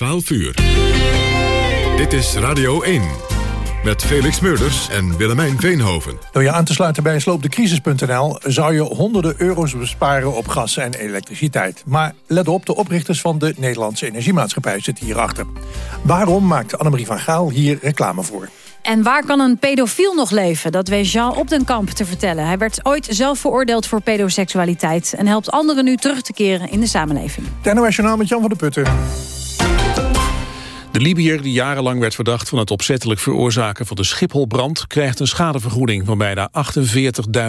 12 uur. Dit is Radio 1. Met Felix Meurders en Willemijn Veenhoven. Door je aan te sluiten bij sloopdecrisis.nl... zou je honderden euro's besparen op gas en elektriciteit. Maar let op, de oprichters van de Nederlandse Energiemaatschappij zitten hierachter. Waarom maakt Annemarie van Gaal hier reclame voor? En waar kan een pedofiel nog leven? Dat weet Jean op den Kamp te vertellen. Hij werd ooit zelf veroordeeld voor pedoseksualiteit... en helpt anderen nu terug te keren in de samenleving. Het NOS Journaal met Jan van der Putten. De Libiër, die jarenlang werd verdacht van het opzettelijk veroorzaken van de Schipholbrand, krijgt een schadevergoeding van bijna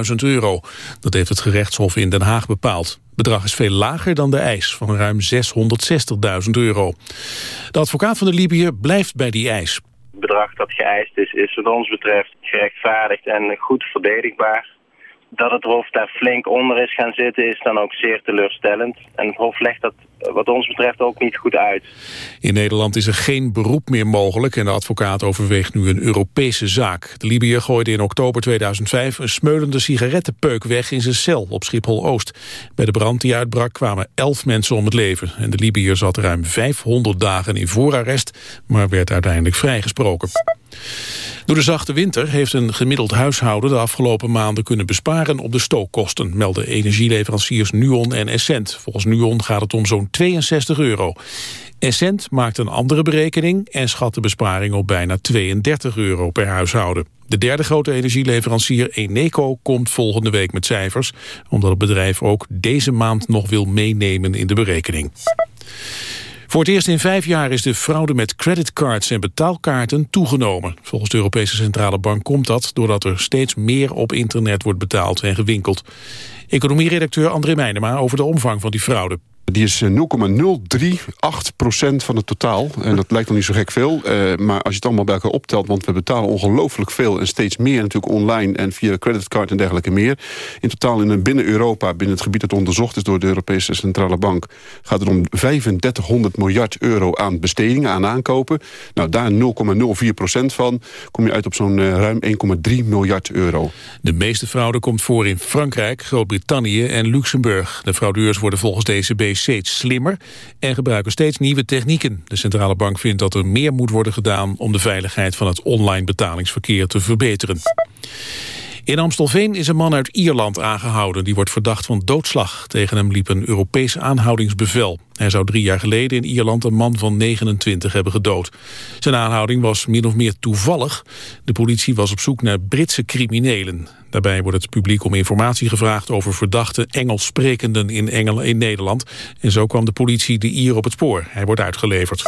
48.000 euro. Dat heeft het gerechtshof in Den Haag bepaald. Het bedrag is veel lager dan de eis van ruim 660.000 euro. De advocaat van de Libiër blijft bij die eis. Het bedrag dat geëist is, is wat ons betreft gerechtvaardigd en goed verdedigbaar. Dat het Hof daar flink onder is gaan zitten is dan ook zeer teleurstellend. En het Hof legt dat wat ons betreft ook niet goed uit. In Nederland is er geen beroep meer mogelijk en de advocaat overweegt nu een Europese zaak. De Libiër gooide in oktober 2005 een smeulende sigarettenpeuk weg in zijn cel op Schiphol-Oost. Bij de brand die uitbrak kwamen elf mensen om het leven. En de Libiër zat ruim 500 dagen in voorarrest, maar werd uiteindelijk vrijgesproken. Door de zachte winter heeft een gemiddeld huishouden de afgelopen maanden kunnen besparen op de stookkosten, melden energieleveranciers Nuon en Essent. Volgens Nuon gaat het om zo'n 62 euro. Essent maakt een andere berekening en schat de besparing op bijna 32 euro per huishouden. De derde grote energieleverancier Eneco komt volgende week met cijfers... omdat het bedrijf ook deze maand nog wil meenemen in de berekening. Voor het eerst in vijf jaar is de fraude met creditcards en betaalkaarten toegenomen. Volgens de Europese Centrale Bank komt dat doordat er steeds meer op internet wordt betaald en gewinkeld. Economieredacteur André Meijnema over de omvang van die fraude. Die is 0,038% van het totaal. En dat lijkt nog niet zo gek veel. Uh, maar als je het allemaal bij elkaar optelt... want we betalen ongelooflijk veel en steeds meer natuurlijk online... en via creditcard en dergelijke meer. In totaal in binnen Europa, binnen het gebied dat onderzocht is... door de Europese Centrale Bank... gaat het om 3500 miljard euro aan bestedingen, aan aankopen. Nou, daar 0,04% van kom je uit op zo'n ruim 1,3 miljard euro. De meeste fraude komt voor in Frankrijk, Groot-Brittannië en Luxemburg. De fraudeurs worden volgens steeds slimmer en gebruiken steeds nieuwe technieken. De centrale bank vindt dat er meer moet worden gedaan om de veiligheid van het online betalingsverkeer te verbeteren. In Amstelveen is een man uit Ierland aangehouden. Die wordt verdacht van doodslag. Tegen hem liep een Europees aanhoudingsbevel. Hij zou drie jaar geleden in Ierland een man van 29 hebben gedood. Zijn aanhouding was min of meer toevallig. De politie was op zoek naar Britse criminelen. Daarbij wordt het publiek om informatie gevraagd over verdachte Engels sprekenden in, Engel in Nederland. En zo kwam de politie de Ier op het spoor. Hij wordt uitgeleverd.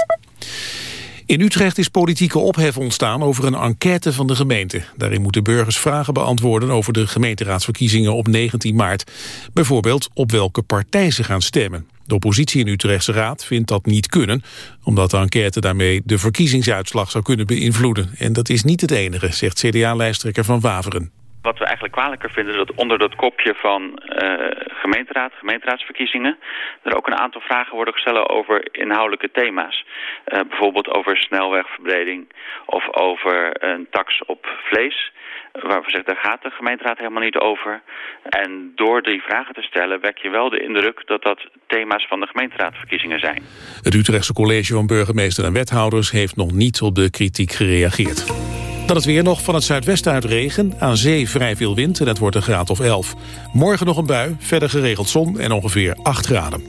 In Utrecht is politieke ophef ontstaan over een enquête van de gemeente. Daarin moeten burgers vragen beantwoorden over de gemeenteraadsverkiezingen op 19 maart. Bijvoorbeeld op welke partij ze gaan stemmen. De oppositie in Utrechtse Raad vindt dat niet kunnen... omdat de enquête daarmee de verkiezingsuitslag zou kunnen beïnvloeden. En dat is niet het enige, zegt CDA-lijsttrekker Van Waveren. Wat we eigenlijk kwalijker vinden is dat onder dat kopje van uh, gemeenteraad, gemeenteraadsverkiezingen, er ook een aantal vragen worden gesteld over inhoudelijke thema's. Uh, bijvoorbeeld over snelwegverbreding of over een tax op vlees. Waar we zeggen, daar gaat de gemeenteraad helemaal niet over. En door die vragen te stellen wek je wel de indruk dat dat thema's van de gemeenteraadverkiezingen zijn. Het Utrechtse College van Burgemeester en Wethouders heeft nog niet op de kritiek gereageerd. Dan het weer nog van het zuidwesten uit regen. Aan zee vrij veel wind en het wordt een graad of 11. Morgen nog een bui, verder geregeld zon en ongeveer 8 graden.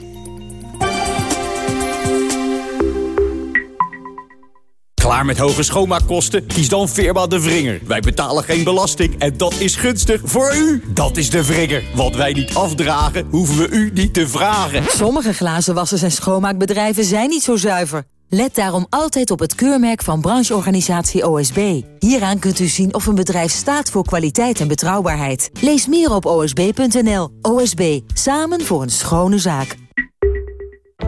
Klaar met hoge schoonmaakkosten? Kies dan Firma De Vringer. Wij betalen geen belasting en dat is gunstig voor u. Dat is De Vringer. Wat wij niet afdragen, hoeven we u niet te vragen. Sommige glazenwassers en schoonmaakbedrijven zijn niet zo zuiver. Let daarom altijd op het keurmerk van brancheorganisatie OSB. Hieraan kunt u zien of een bedrijf staat voor kwaliteit en betrouwbaarheid. Lees meer op osb.nl. OSB, samen voor een schone zaak.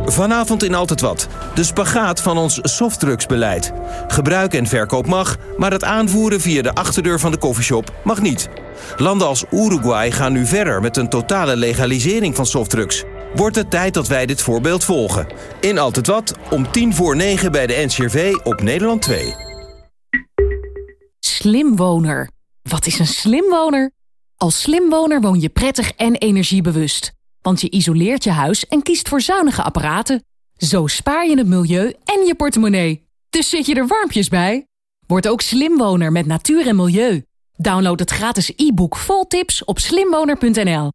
Vanavond in Altijd Wat. De spagaat van ons softdrugsbeleid. Gebruik en verkoop mag, maar het aanvoeren via de achterdeur van de koffieshop mag niet. Landen als Uruguay gaan nu verder met een totale legalisering van softdrugs. Wordt het tijd dat wij dit voorbeeld volgen. In Altijd Wat, om tien voor negen bij de NCRV op Nederland 2. Slimwoner. Wat is een slimwoner? Als slimwoner woon je prettig en energiebewust. Want je isoleert je huis en kiest voor zuinige apparaten. Zo spaar je het milieu en je portemonnee. Dus zit je er warmpjes bij? Word ook slimwoner met natuur en milieu. Download het gratis e-book vol tips op slimwoner.nl.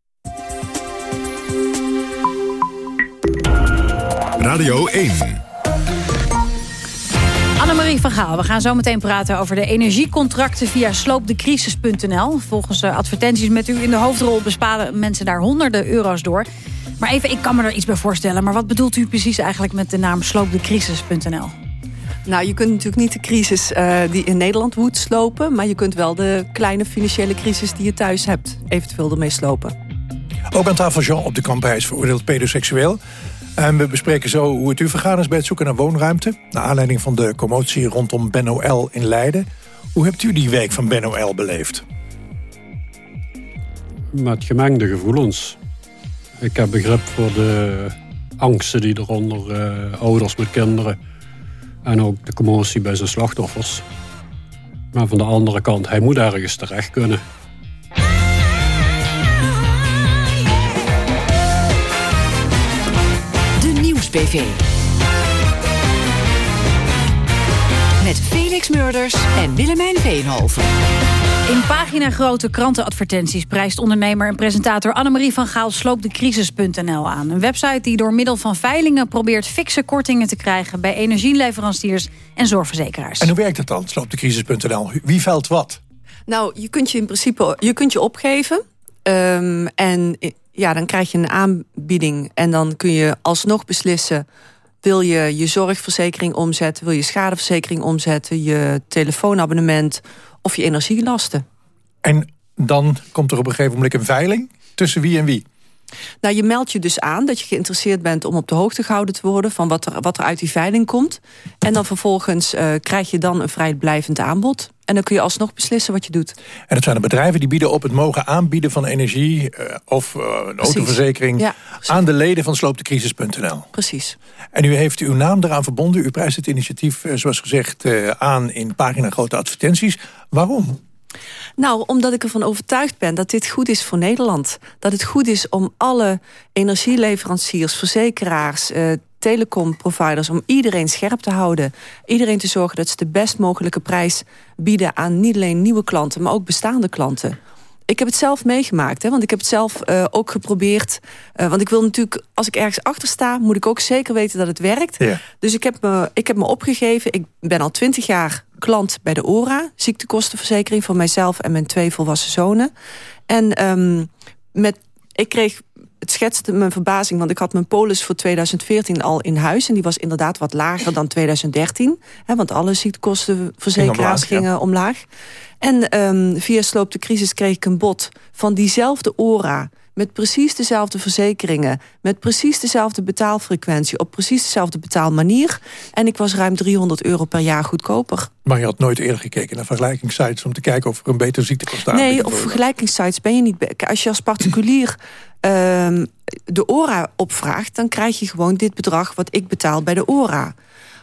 Radio 1. Annemarie van Gaal, we gaan zo meteen praten over de energiecontracten via sloopdecrisis.nl. Volgens uh, advertenties met u in de hoofdrol besparen mensen daar honderden euro's door. Maar even, ik kan me er iets bij voorstellen. Maar wat bedoelt u precies eigenlijk met de naam sloopdecrisis.nl? Nou, je kunt natuurlijk niet de crisis uh, die in Nederland woedt slopen... maar je kunt wel de kleine financiële crisis die je thuis hebt... eventueel ermee slopen. Ook aan tafel Jean op de kamp, hij is veroordeeld pedoseksueel. En we bespreken zo hoe het u vergaan is bij het zoeken naar woonruimte. Naar aanleiding van de commotie rondom Ben OL in Leiden. Hoe hebt u die week van Ben OL beleefd? Met gemengde gevoelens. Ik heb begrip voor de angsten die er onder uh, ouders met kinderen... en ook de commotie bij zijn slachtoffers. Maar van de andere kant, hij moet ergens terecht kunnen. Met Felix Murders en Willemijn Veenhoven. In pagina grote krantenadvertenties prijst ondernemer en presentator Annemarie van Gaal sloopdecrisis.nl aan. Een website die door middel van veilingen probeert fikse kortingen te krijgen bij energieleveranciers en zorgverzekeraars. En hoe werkt het dan, sloopdecrisis.nl? Wie velt wat? Nou, je kunt je in principe je, kunt je opgeven. Um, en ja, dan krijg je een aanbieding en dan kun je alsnog beslissen... wil je je zorgverzekering omzetten, wil je schadeverzekering omzetten... je telefoonabonnement of je energielasten. En dan komt er op een gegeven moment een veiling tussen wie en wie? Nou, je meldt je dus aan dat je geïnteresseerd bent om op de hoogte gehouden te worden van wat er, wat er uit die veiling komt. En dan vervolgens uh, krijg je dan een vrijblijvend aanbod. En dan kun je alsnog beslissen wat je doet. En dat zijn de bedrijven die bieden op het mogen aanbieden van energie uh, of uh, een autoverzekering ja, aan de leden van sloopdecrisis.nl. Precies. En u heeft uw naam eraan verbonden. U prijst het initiatief, zoals gezegd, aan in pagina grote advertenties. Waarom? Nou, omdat ik ervan overtuigd ben dat dit goed is voor Nederland. Dat het goed is om alle energieleveranciers, verzekeraars... Uh, telecomproviders, om iedereen scherp te houden. Iedereen te zorgen dat ze de best mogelijke prijs bieden... aan niet alleen nieuwe klanten, maar ook bestaande klanten. Ik heb het zelf meegemaakt, hè, want ik heb het zelf uh, ook geprobeerd. Uh, want ik wil natuurlijk, als ik ergens achter sta... moet ik ook zeker weten dat het werkt. Ja. Dus ik heb, me, ik heb me opgegeven. Ik ben al twintig jaar klant bij de ORA. Ziektekostenverzekering voor mijzelf en mijn twee volwassen zonen. En um, met, ik kreeg het schetste mijn verbazing, want ik had mijn polis voor 2014 al in huis. En die was inderdaad wat lager dan 2013. Hè, want alle ziektekostenverzekeraars gingen omlaag. En um, via Sloop de Crisis kreeg ik een bod van diezelfde ORA met precies dezelfde verzekeringen... met precies dezelfde betaalfrequentie... op precies dezelfde betaalmanier. En ik was ruim 300 euro per jaar goedkoper. Maar je had nooit eerder gekeken naar vergelijkingssites... om te kijken of er een betere ziektekost Nee, op vergelijkingssites ben je niet... Als je als particulier um, de ORA opvraagt... dan krijg je gewoon dit bedrag wat ik betaal bij de ORA.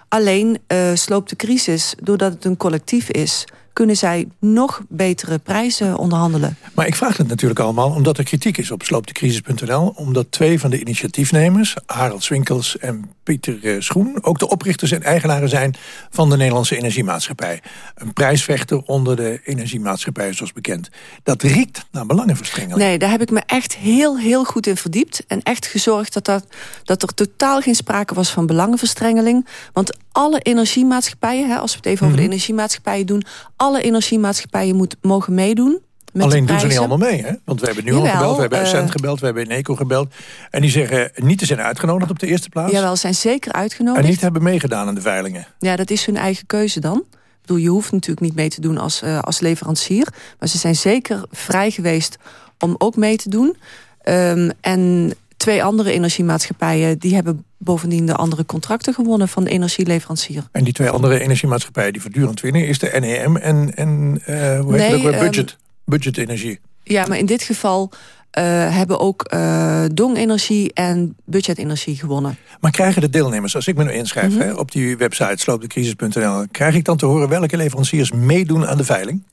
Alleen uh, sloopt de crisis, doordat het een collectief is kunnen zij nog betere prijzen onderhandelen. Maar ik vraag het natuurlijk allemaal omdat er kritiek is op sloopdecrisis.nl. Omdat twee van de initiatiefnemers, Harald Swinkels en Pieter eh, Schoen... ook de oprichters en eigenaren zijn van de Nederlandse Energiemaatschappij. Een prijsvechter onder de energiemaatschappij, zoals bekend. Dat riekt naar belangenverstrengeling. Nee, daar heb ik me echt heel, heel goed in verdiept. En echt gezorgd dat, dat, dat er totaal geen sprake was van belangenverstrengeling. Want alle energiemaatschappijen, hè, als we het even over de mhm. energiemaatschappijen doen... alle energiemaatschappijen moet, mogen meedoen. Alleen doen ze niet allemaal mee, hè? Want we hebben nu al gebeld, we hebben Essent uh, gebeld, we hebben Eneco gebeld. En die zeggen niet te zijn uitgenodigd op de eerste plaats. Jawel, zijn zeker uitgenodigd. En niet hebben meegedaan aan de veilingen. Ja, dat is hun eigen keuze dan. Ik bedoel, je hoeft natuurlijk niet mee te doen als, uh, als leverancier. Maar ze zijn zeker vrij geweest om ook mee te doen. Um, en twee andere energiemaatschappijen... die hebben bovendien de andere contracten gewonnen van de energieleverancier. En die twee andere energiemaatschappijen die voortdurend winnen... is de NEM en, en uh, hoe heet nee, dat? Budget, um, budgetenergie. Ja, maar in dit geval... Uh, hebben ook uh, Dong Energie en Budgetenergie gewonnen. Maar krijgen de deelnemers, als ik me nu inschrijf... Mm -hmm. hè, op die website sloopdecrisis.nl... krijg ik dan te horen welke leveranciers meedoen aan de veiling?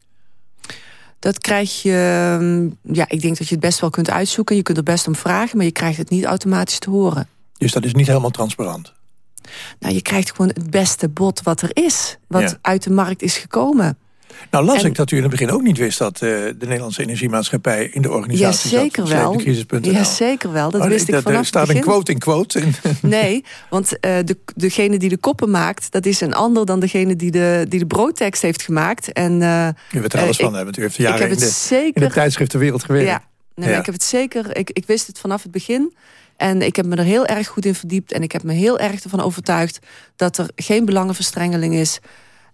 Dat krijg je, ehm, ja, ik denk dat je het best wel kunt uitzoeken. Je kunt er best om vragen, maar je krijgt het niet automatisch te horen. Dus dat is niet helemaal transparant? Nou, je krijgt gewoon het beste bod wat er is. Wat Ja. uit de markt is gekomen. Nou las En- ik dat u in het begin ook niet wist... dat eh, de Nederlandse Energiemaatschappij in de organisatie zat. Jazeker van wel. Ja, zeker wel. Dat Oh, wist ik vanaf Er staat een quote in quote. Nee, want eh, de, degene die de koppen maakt... dat is een ander dan degene die de, die de broodtekst heeft gemaakt. En, eh, U weet er alles van, u heeft jaren heb in het de, zeker, in de tijdschriftenwereld gewerkt. Ja, nee, Ja. ik heb het zeker. Ik, ik wist het vanaf het begin. En ik heb me er heel erg goed in verdiept. En ik heb me heel erg ervan overtuigd dat er geen belangenverstrengeling is.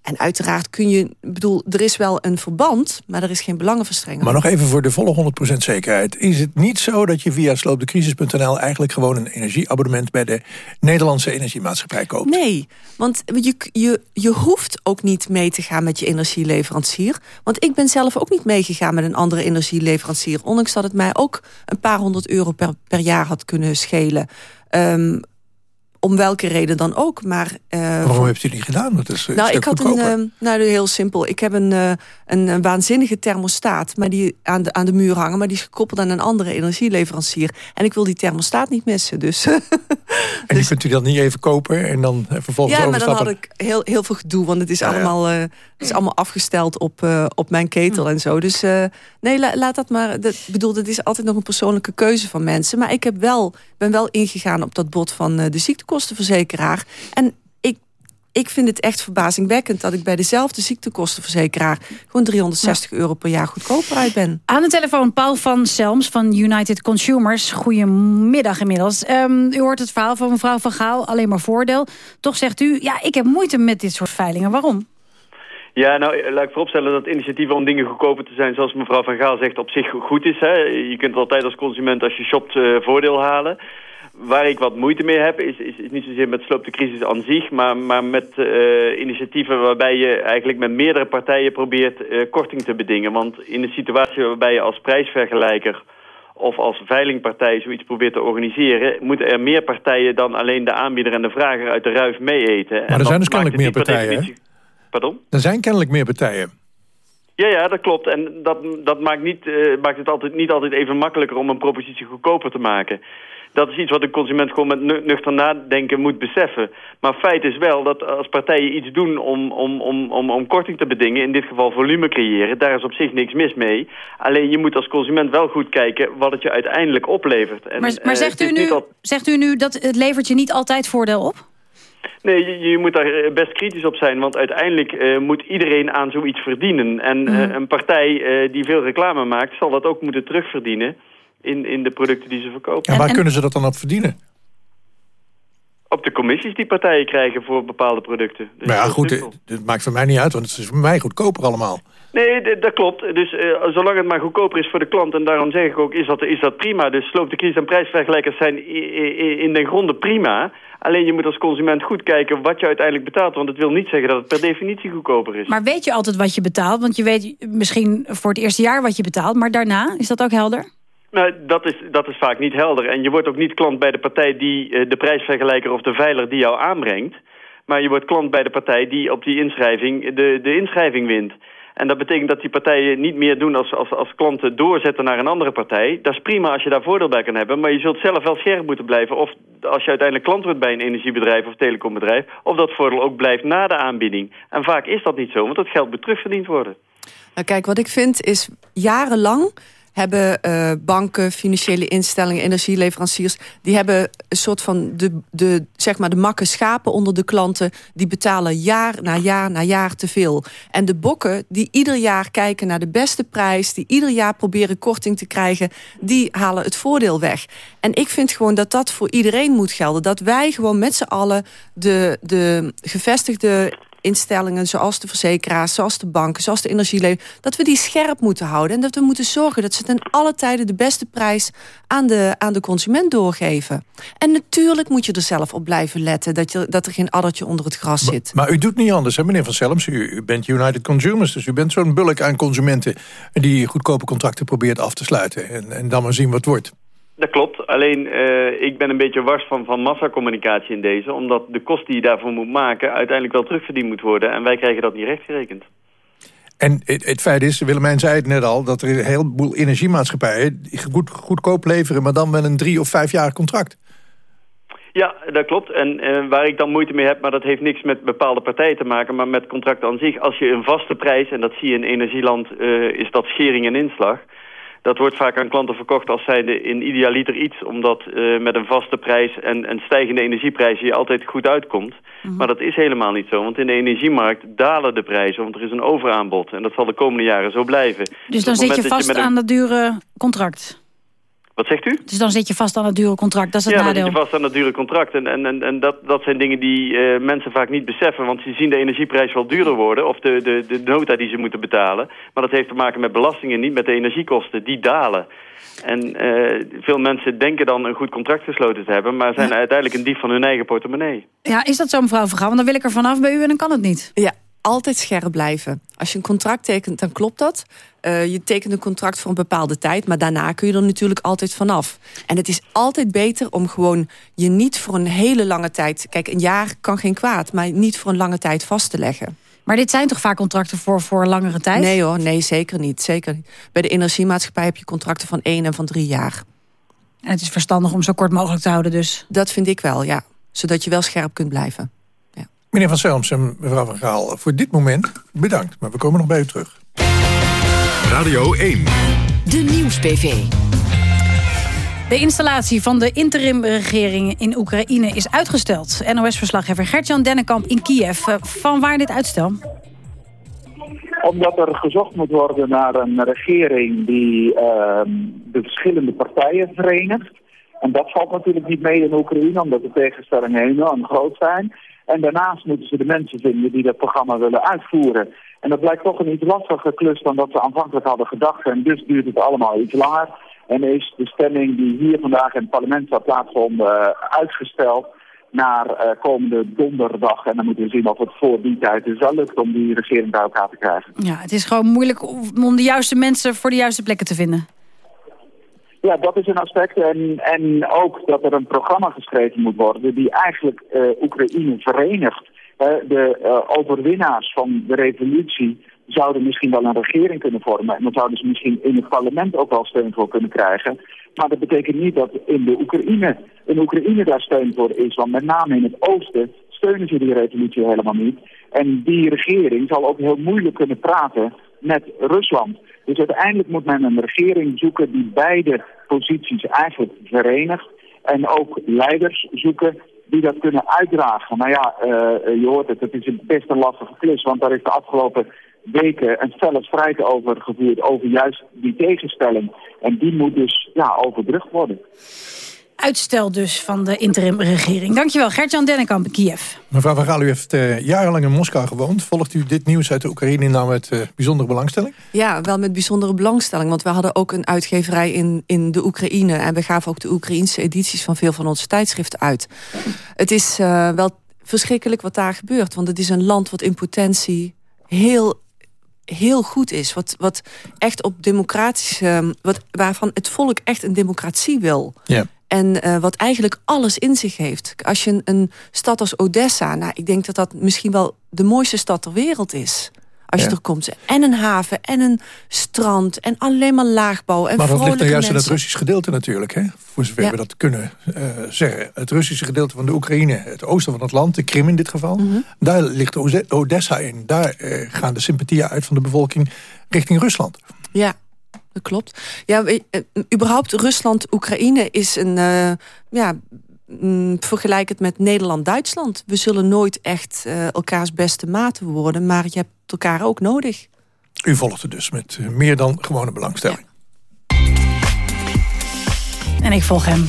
En uiteraard kun je, bedoel, er is wel een verband, maar er is geen belangenverstrengeling. Maar nog even voor de volle 100% zekerheid. Is het niet zo dat je via sloopdecrisis.nl... eigenlijk gewoon een energieabonnement... bij de Nederlandse Energiemaatschappij koopt? Nee, want je, je, je hoeft ook niet mee te gaan met je energieleverancier. Want ik ben zelf ook niet meegegaan met een andere energieleverancier. Ondanks dat het mij ook een paar honderd euro per, per jaar had kunnen schelen. Ehm, om welke reden dan ook. Maar, eh, Waarom voor- heeft u niet gedaan? Dat is nou, ik had een, eh, nou, heel simpel. Ik heb een, eh, een, een waanzinnige thermostaat maar die aan, de, aan de muur hangen... maar die is gekoppeld aan een andere energieleverancier. En ik wil die thermostaat niet missen. Dus En die kunt u dan niet even kopen en dan vervolgens ja, maar dan had ik heel, heel veel gedoe. Want het is, Ja, allemaal, het is allemaal afgesteld op, op mijn ketel en zo. Dus nee, la- laat dat maar. Dat, bedoel, dat is altijd nog een persoonlijke keuze van mensen. Maar ik heb wel, ben wel ingegaan op dat bod van de ziektekostenverzekeraar. En ik, ik vind het echt verbazingwekkend dat ik bij dezelfde ziektekostenverzekeraar... gewoon 360 euro per jaar goedkoper uit ben. Aan de telefoon Paul van Selms van United Consumers. Goedemiddag inmiddels. Ehm, u hoort het verhaal van mevrouw Van Gaal, alleen maar voordeel. Toch zegt u, ja, ik heb moeite met dit soort veilingen. Waarom? Ja, nou, laat ik vooropstellen dat initiatieven om dingen goedkoper te zijn, zoals mevrouw Van Gaal zegt, op zich goed is. Hè. Je kunt altijd als consument, als je shopt, eh, voordeel halen. Waar ik wat moeite mee heb, is, is, is niet zozeer met sloop de crisis aan zich, maar, maar met eh, initiatieven waarbij je eigenlijk met meerdere partijen probeert eh, korting te bedingen. Want in een situatie waarbij je als prijsvergelijker of als veilingpartij zoiets probeert te organiseren, moeten er meer partijen dan alleen de aanbieder en de vrager uit de ruif mee eten. Maar er zijn dus kennelijk meer partijen? Pardon? Er zijn kennelijk meer partijen. Ja, ja, dat klopt. En dat, dat maakt, niet, eh, maakt het altijd, niet altijd even makkelijker om een propositie goedkoper te maken. Dat is iets wat de consument gewoon met nu- nuchter nadenken moet beseffen. Maar feit is wel dat als partijen iets doen om, om, om, om, om korting te bedingen... in dit geval volume creëren, daar is op zich niks mis mee. Alleen je moet als consument wel goed kijken wat het je uiteindelijk oplevert. En, Maar, maar eh, zegt, u nu, al- zegt u nu dat het levert je niet altijd voordeel op? Nee, je, je moet daar eh, best kritisch op zijn, want uiteindelijk eh, moet iedereen aan zoiets verdienen. En Mhm. een partij die veel reclame maakt, zal dat ook moeten terugverdienen in, in de producten die ze verkopen. En waar kunnen ze dat dan op verdienen? Op de commissies die partijen krijgen voor bepaalde producten. Dus Maar ja, goed, het, het maakt voor mij niet uit, want het is voor mij goedkoper allemaal. Nee, dat klopt. Dus eh, zolang het maar goedkoper is voor de klant, en daarom zeg ik ook, is dat, is dat prima. Dus sloop de crisis en prijsvergelijkers zijn in den gronde prima. Alleen je moet als consument goed kijken wat je uiteindelijk betaalt. Want het wil niet zeggen dat het per definitie goedkoper is. Maar weet je altijd wat je betaalt? Want je weet misschien voor het eerste jaar wat je betaalt. Maar daarna, is dat ook helder? Nou, dat is, dat is vaak niet helder. En je wordt ook niet klant bij de partij die eh, de prijsvergelijker of de veiler die jou aanbrengt. Maar je wordt klant bij de partij die op die inschrijving de, de inschrijving wint. En dat betekent dat die partijen niet meer doen als, als, als klanten doorzetten naar een andere partij. Dat is prima als je daar voordeel bij kan hebben. Maar je zult zelf wel scherp moeten blijven. Of als je uiteindelijk klant wordt bij een energiebedrijf of telecombedrijf. Of dat voordeel ook blijft na de aanbieding. En vaak is dat niet zo, want dat geld moet terugverdiend worden. Nou, kijk, wat ik vind is jarenlang hebben eh, banken, financiële instellingen, energieleveranciers... die hebben een soort van de, de, zeg maar de makke schapen onder de klanten... die betalen jaar na jaar na jaar te veel. En de bokken die ieder jaar kijken naar de beste prijs... die ieder jaar proberen korting te krijgen... die halen het voordeel weg. En ik vind gewoon dat dat voor iedereen moet gelden. Dat wij gewoon met z'n allen de, de gevestigde instellingen zoals de verzekeraars, zoals de banken, zoals de energieleveranciers, dat we die scherp moeten houden. En dat we moeten zorgen dat ze ten alle tijden de beste prijs aan de, aan de consument doorgeven. En natuurlijk moet je er zelf op blijven letten dat, je, dat er geen addertje onder het gras zit. Maar u doet niet anders, hè, meneer Van Selms. U, u bent United Consumers, dus u bent zo'n bulk aan consumenten... die goedkope contracten probeert af te sluiten. En, en dan maar zien wat wordt. Dat klopt. Alleen eh, ik ben een beetje wars van, van massacommunicatie in deze. Omdat de kost die je daarvoor moet maken uiteindelijk wel terugverdiend moet worden. En wij krijgen dat niet rechtgerekend. En het, het feit is, Willemijn zei het net al... dat er een heleboel energiemaatschappijen goed, goedkoop leveren... maar dan met een drie- of vijfjarig contract. Ja, dat klopt. En eh, waar ik dan moeite mee heb, maar dat heeft niks met bepaalde partijen te maken, maar met contracten aan zich. Als je een vaste prijs, en dat zie je in energieland, eh, is dat schering en inslag. Dat wordt vaak aan klanten verkocht als zijnde in idealiter iets, omdat eh, met een vaste prijs en, en stijgende energieprijzen je altijd goed uitkomt. Maar dat is helemaal niet zo, want in de energiemarkt dalen de prijzen, want er is een overaanbod. En dat zal de komende jaren zo blijven. Dus dan zit je vast een- aan dat dure contract. Wat zegt u? Dus dan zit je vast aan het dure contract. Dat is het ja, dan nadeel. zit je vast aan dat dure contract. En, en, en, en dat, dat zijn dingen die eh, mensen vaak niet beseffen. Want ze zien de energieprijs wel duurder worden. Of de, de, de nota die ze moeten betalen. Maar dat heeft te maken met belastingen, niet met de energiekosten. Die dalen. En eh, veel mensen denken dan een goed contract gesloten te hebben... maar zijn uiteindelijk een dief van hun eigen portemonnee. Ja, is dat zo mevrouw Vergaal? Want dan wil ik er vanaf bij u en dan kan het niet. Ja, altijd scherp blijven. Als je een contract tekent, dan klopt dat. Eh, je tekent een contract voor een bepaalde tijd... maar daarna kun je er natuurlijk altijd vanaf. En het is altijd beter om gewoon je niet voor een hele lange tijd... kijk, een jaar kan geen kwaad, maar niet voor een lange tijd vast te leggen. Maar dit zijn toch vaak contracten voor, voor langere tijd? Nee hoor, nee, zeker niet, zeker niet. Bij de energiemaatschappij heb je contracten van één en van drie jaar. En het is verstandig om zo kort mogelijk te houden dus. Dat vind ik wel, ja. Zodat je wel scherp kunt blijven. Meneer Van Selms en mevrouw Van Gaal, voor dit moment bedankt. Maar we komen nog bij u terug. Radio 1. De Nieuws-PV. De installatie van de interimregering in Oekraïne is uitgesteld. NOS-verslaggever Gertjan Dennekamp in Kiev. Eh, Van waar dit uitstel? Omdat er gezocht moet worden naar een regering die ehm, de verschillende partijen verenigt. En dat valt natuurlijk niet mee in Oekraïne, omdat de tegenstellingen enorm groot zijn. En daarnaast moeten ze de mensen vinden die dat programma willen uitvoeren. En dat blijkt toch een iets lastiger klus dan dat ze aanvankelijk hadden gedacht. En dus duurt het allemaal iets langer. En is de stemming die hier vandaag in het parlement zou plaatsvonden eh, uitgesteld naar eh, komende donderdag. En dan moeten we zien of het voor die tijd dus wel lukt om die regering bij elkaar te krijgen. Ja, het is gewoon moeilijk om de juiste mensen voor de juiste plekken te vinden. Ja, dat is een aspect. En, en ook dat er een programma geschreven moet worden die eigenlijk eh, Oekraïne verenigt. De eh, overwinnaars van de revolutie zouden misschien wel een regering kunnen vormen. En dan zouden ze misschien in het parlement ook wel steun voor kunnen krijgen. Maar dat betekent niet dat in de Oekraïne, in Oekraïne daar steun voor is. Want met name in het oosten steunen ze die revolutie helemaal niet. En die regering zal ook heel moeilijk kunnen praten met Rusland. Dus uiteindelijk moet men een regering zoeken die beide posities eigenlijk verenigt. En ook leiders zoeken die dat kunnen uitdragen. Maar ja, eh, je hoort het, het is best een lastige klus. Want daar is de afgelopen weken een felle strijd over gevoerd. Over juist die tegenstelling. En die moet dus ja, overbrugd worden. Uitstel dus van de interimregering. Dankjewel, Gertjan Dennekamp in Kiev. Mevrouw Van Gaal, u heeft eh, jarenlang in Moskou gewoond. Volgt u dit nieuws uit de Oekraïne nou met eh, bijzondere belangstelling? Ja, wel met bijzondere belangstelling. Want we hadden ook een uitgeverij in, in de Oekraïne. En we gaven ook de Oekraïnse edities van veel van onze tijdschriften uit. Het is eh, wel verschrikkelijk wat daar gebeurt. Want het is een land wat in potentie heel, heel goed is. Wat, wat echt op democratische... Wat, waarvan het volk echt een democratie wil. Ja. En eh, wat eigenlijk alles in zich heeft. Als je een, een stad als Odessa... Nou, ik denk dat dat misschien wel de mooiste stad ter wereld is. Als je er komt. En een haven, en een strand, en alleen maar laagbouw. En maar dat ligt nou juist in het. Russisch gedeelte natuurlijk, hè? voor zover Ja. we dat kunnen eh, zeggen. Het Russische gedeelte van de Oekraïne, het oosten van het land, de Krim in dit geval. Mhm. Daar ligt Ode- Odessa in. Daar eh, gaan de sympathieën uit van de bevolking richting Rusland. Ja, dat klopt. Ja, eh, überhaupt Rusland-Oekraïne is een... eh, ja, mm, vergelijk het met Nederland-Duitsland. We zullen nooit echt eh, elkaars beste maten worden... maar je hebt elkaar ook nodig. U volgt het dus met meer dan gewone belangstelling. En ik volg hem,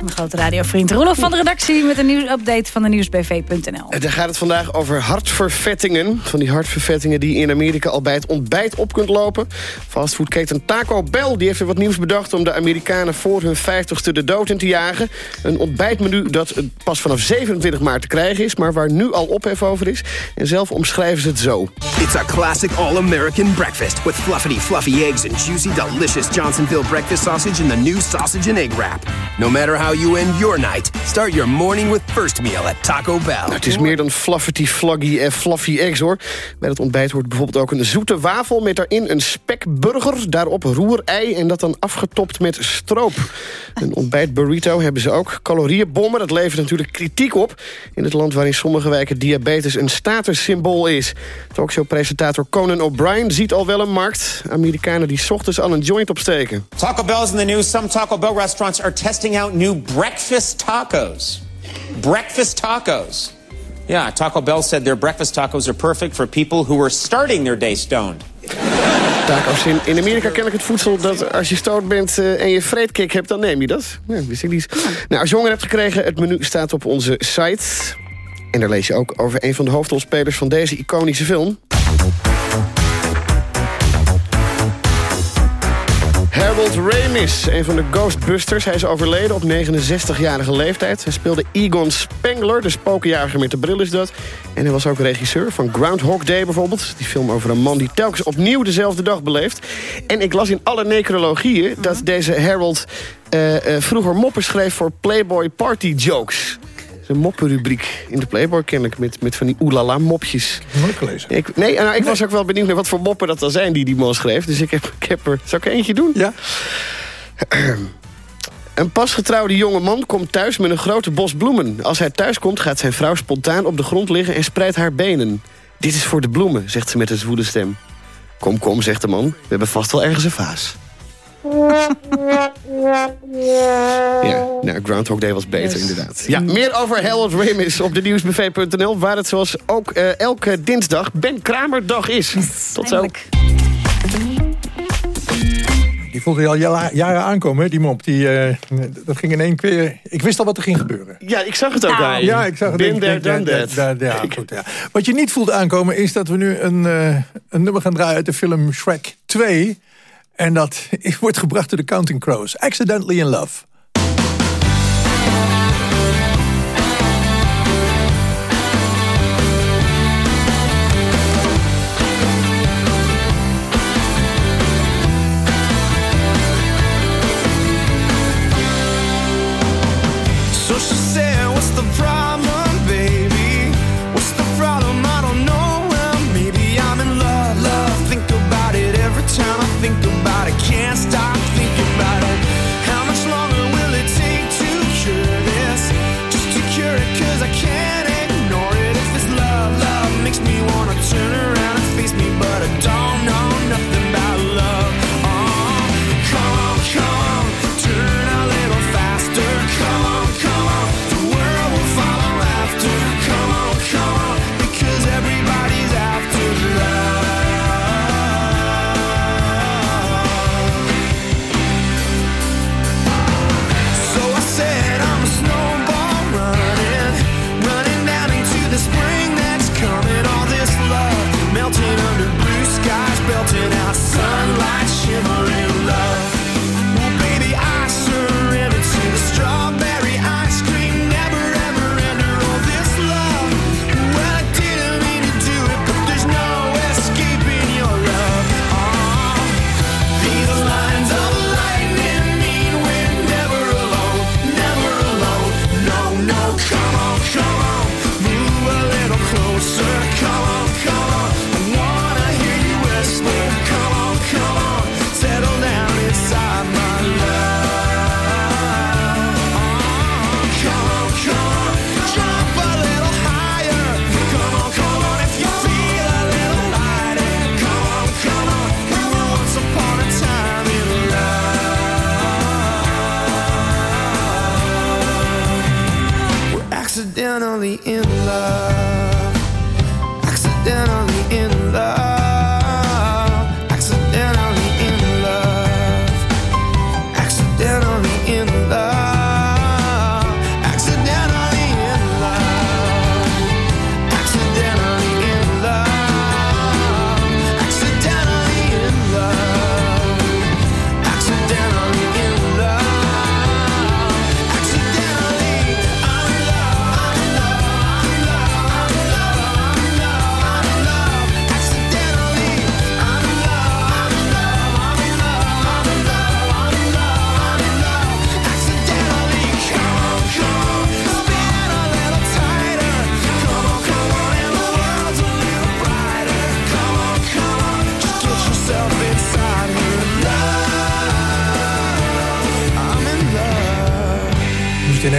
mijn grote radiovriend Roelof van de redactie... met een nieuwsupdate van de nieuwsbv.nl. Daar gaat het vandaag over hartvervettingen. Van die hartvervettingen die je in Amerika al bij het ontbijt op kunt lopen. Fastfoodketen Taco Bell die heeft er wat nieuws bedacht... om de Amerikanen voor hun 50ste de dood in te jagen. Een ontbijtmenu dat pas vanaf 27 maart te krijgen is... maar waar nu al ophef over is. En zelf omschrijven ze het zo. It's a classic all-American breakfast with fluffy, fluffy eggs and juicy, delicious Johnsonville breakfast sausage in the new sausage and egg wrap. No matter how you end your night. Start your morning with first meal at Taco Bell. Nou, het is meer dan fluffy, flaggy en fluffy eggs, hoor. Bij het ontbijt wordt bijvoorbeeld ook een zoete wafel... met daarin een spekburger, daarop roerei... en dat dan afgetopt met stroop. Een ontbijtburrito hebben ze ook. Calorieënbommen, dat levert natuurlijk kritiek op... in het land waarin sommige wijken diabetes een statussymbool is. Talkshow-presentator Conan O'Brien ziet al wel een markt. Amerikanen die 's ochtends al een joint opsteken. Taco Bell's in the news. Some Taco Bell restaurants are testing out new breakfast tacos. Breakfast tacos. Yeah, Taco Bell said their breakfast tacos are perfect for people who are starting their day stoned. Tacos in, in Amerika ken ik het voedsel dat als je stout bent eh, en je vreedkick hebt, dan neem je dat. Ja, wist ik niet. Nou, als je honger hebt gekregen, het menu staat op onze site. En daar lees je ook over een van de hoofdrolspelers van deze iconische film. Harold Ramis, een van de Ghostbusters. Hij is overleden op 69-jarige leeftijd. Hij speelde Egon Spengler, de spookjager met de bril is dat. En hij was ook regisseur van Groundhog Day bijvoorbeeld. Die film over een man die telkens opnieuw dezelfde dag beleeft. En ik las in alle necrologieën dat deze Harold eh, eh, vroeger moppen schreef voor Playboy Party Jokes. Een moppenrubriek in de Playboy kennelijk met, met van die oelala mopjes. Nooit gelezen. Ik, nee, nou, ik was ook wel benieuwd naar wat voor moppen dat dan zijn die die man schreef. Dus ik heb, ik heb er... Zal ik er eentje doen? Ja. Een pasgetrouwde jonge man komt thuis met een grote bos bloemen. Als hij thuis komt gaat zijn vrouw spontaan op de grond liggen en spreidt haar benen. Dit is voor de bloemen, zegt ze met een zwoele stem. Kom, kom, zegt de man. We hebben vast wel ergens een vaas. Ja, nou, Groundhog Day was beter, inderdaad. Ja, meer over Harold Ramis op de nieuwsbv.nl... waar het zoals ook eh, elke dinsdag Ben Kramerdag is. Tot zo. Die voelde je al jaren aankomen, die mop. Die, eh, dat ging in één keer... Ik wist al wat er ging gebeuren. Ja, ik zag het ook aan je. Ja, ik zag het. Been there, done ja, that. ja, goed, ja. Wat je niet voelde aankomen is dat we nu een, eh, een nummer gaan draaien uit de film Shrek 2. En dat wordt gebracht door de Counting Crows. Accidentally in Love.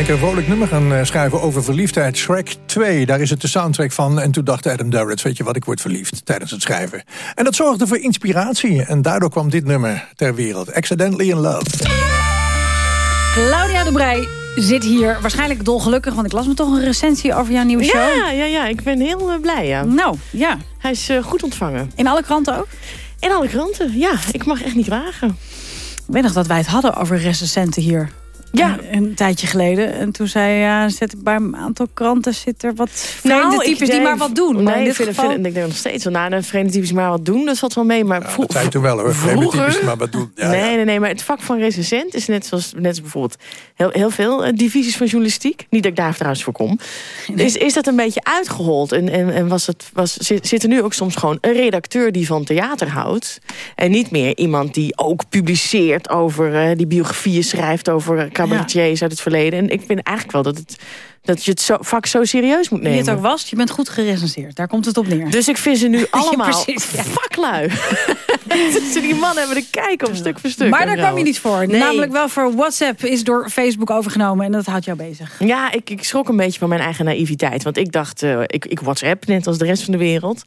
Eigenlijk een vrolijk nummer gaan eh, schrijven over verliefdheid. Shrek 2, daar is het de soundtrack van. En toen dacht Adam Duritz, weet je wat, ik word verliefd tijdens het schrijven. En dat zorgde voor inspiratie. En daardoor kwam dit nummer ter wereld. Accidentally in Love. Claudia de Brij zit hier waarschijnlijk dolgelukkig... want ik las me toch een recensie over jouw nieuwe show. Ja, ja, ja, ik ben heel eh, blij, ja. Nou, ja. Hij is eh, goed ontvangen. In alle kranten ook? In alle kranten, ja. Ik mag echt niet klagen. Ik weet nog dat wij het hadden over recensenten hier. Ja. Een, een tijdje geleden. En toen zei je, ja, zit bij een aantal kranten zit er wat vreemde Nou, types die maar wat doen. maar in Nee, dit vind, geval... vind, ik denk nog steeds wel. Nou, de vreemde types maar wat doen, dat valt wel mee. Maar vro- Dat toen wel hoor, vreemde vroeger- types, maar wat doen. Ja, nee, ja. nee, nee, maar het vak van recensent is net zoals, net als bijvoorbeeld heel, heel veel eh, divisies van journalistiek. Niet dat ik daar trouwens voor kom. Is, is dat een beetje uitgehold? En, en, en was het, was, zit, zit er nu ook soms gewoon een redacteur die van theater houdt? En niet meer iemand die ook publiceert over, eh, die biografieën schrijft over cabaretiers uit het verleden. En ik vind eigenlijk wel dat, het, dat je het zo, vak zo serieus moet nemen. het ook was, je bent goed gerecenseerd. Daar komt het op neer. Dus ik vind ze nu allemaal precies, ja. vaklui. ze die mannen hebben de kijken op stuk voor stuk. Maar daar kwam je niet voor. Nee. Namelijk wel voor WhatsApp is door Facebook overgenomen. En dat houdt jou bezig. Ja, ik, ik schrok een beetje van mijn eigen naïviteit. Want ik dacht, eh, ik, ik WhatsApp, net als de rest van de wereld.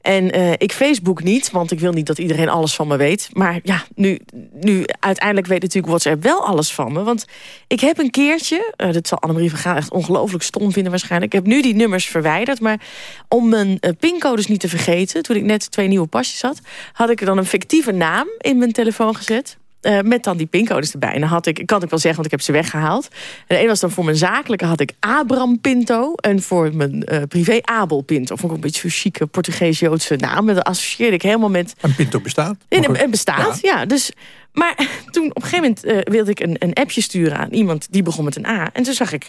En eh, ik Facebook niet, want ik wil niet dat iedereen alles van me weet. Maar ja, nu, nu uiteindelijk weet natuurlijk WhatsApp wel alles van me. Want ik heb een keertje, eh, dat zal Annemarie van Gaal echt ongelooflijk stom vinden waarschijnlijk. Ik heb nu die nummers verwijderd, maar om mijn eh, pincodes niet te vergeten... toen ik net twee nieuwe pasjes had, had ik er dan een fictieve naam in mijn telefoon gezet... Eh, met dan die pincodes erbij. En dan had ik, ik kan ik wel zeggen, want ik heb ze weggehaald. En de een was dan voor mijn zakelijke had ik Abram Pinto. En voor mijn eh, privé Abel Pinto. Vond ik een beetje zo'n chique Portugees-Joodse naam. En dat associeerde ik helemaal met... En Pinto bestaat. En, en bestaat, ja. Dus, maar toen op een gegeven moment wilde ik een, een appje sturen aan iemand die begon met een A. En toen zag ik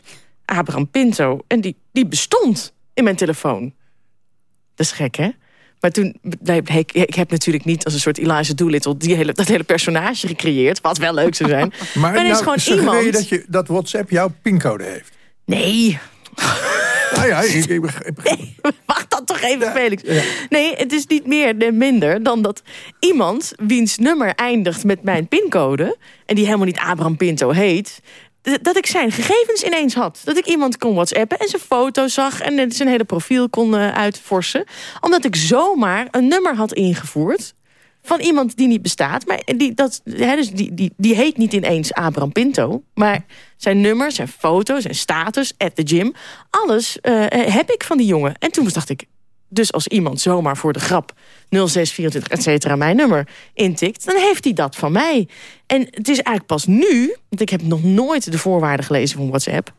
Abraham Pinto. En die, die bestond in mijn telefoon. Dat is gek, hè? Maar toen, nee, ik, ik heb natuurlijk niet als een soort Eliza Doolittle... Die hele, dat hele personage gecreëerd, wat wel leuk zou zijn. Maar er is nou, gewoon iemand... je dat, je, dat WhatsApp jouw pincode heeft? Nee. Nou ja, ik, ik, begrijp- Wacht dan toch even, Felix. Nee, het is niet meer en minder dan dat iemand... wiens nummer eindigt met mijn pincode... en die helemaal niet Abraham Pinto heet... dat ik zijn gegevens ineens had. Dat ik iemand kon whatsappen en zijn foto zag... en zijn hele profiel kon eh, uitforsen. Omdat ik zomaar een nummer had ingevoerd... van iemand die niet bestaat. Maar die, dat, dus die, die, die heet niet ineens Abraham Pinto. Maar zijn nummer, zijn foto, zijn status, at the gym... alles eh, heb ik van die jongen. En toen dacht ik... Dus als iemand zomaar voor de grap 0624 et cetera mijn nummer intikt... dan heeft hij dat van mij. En het is eigenlijk pas nu... want ik heb nog nooit de voorwaarden gelezen van WhatsApp...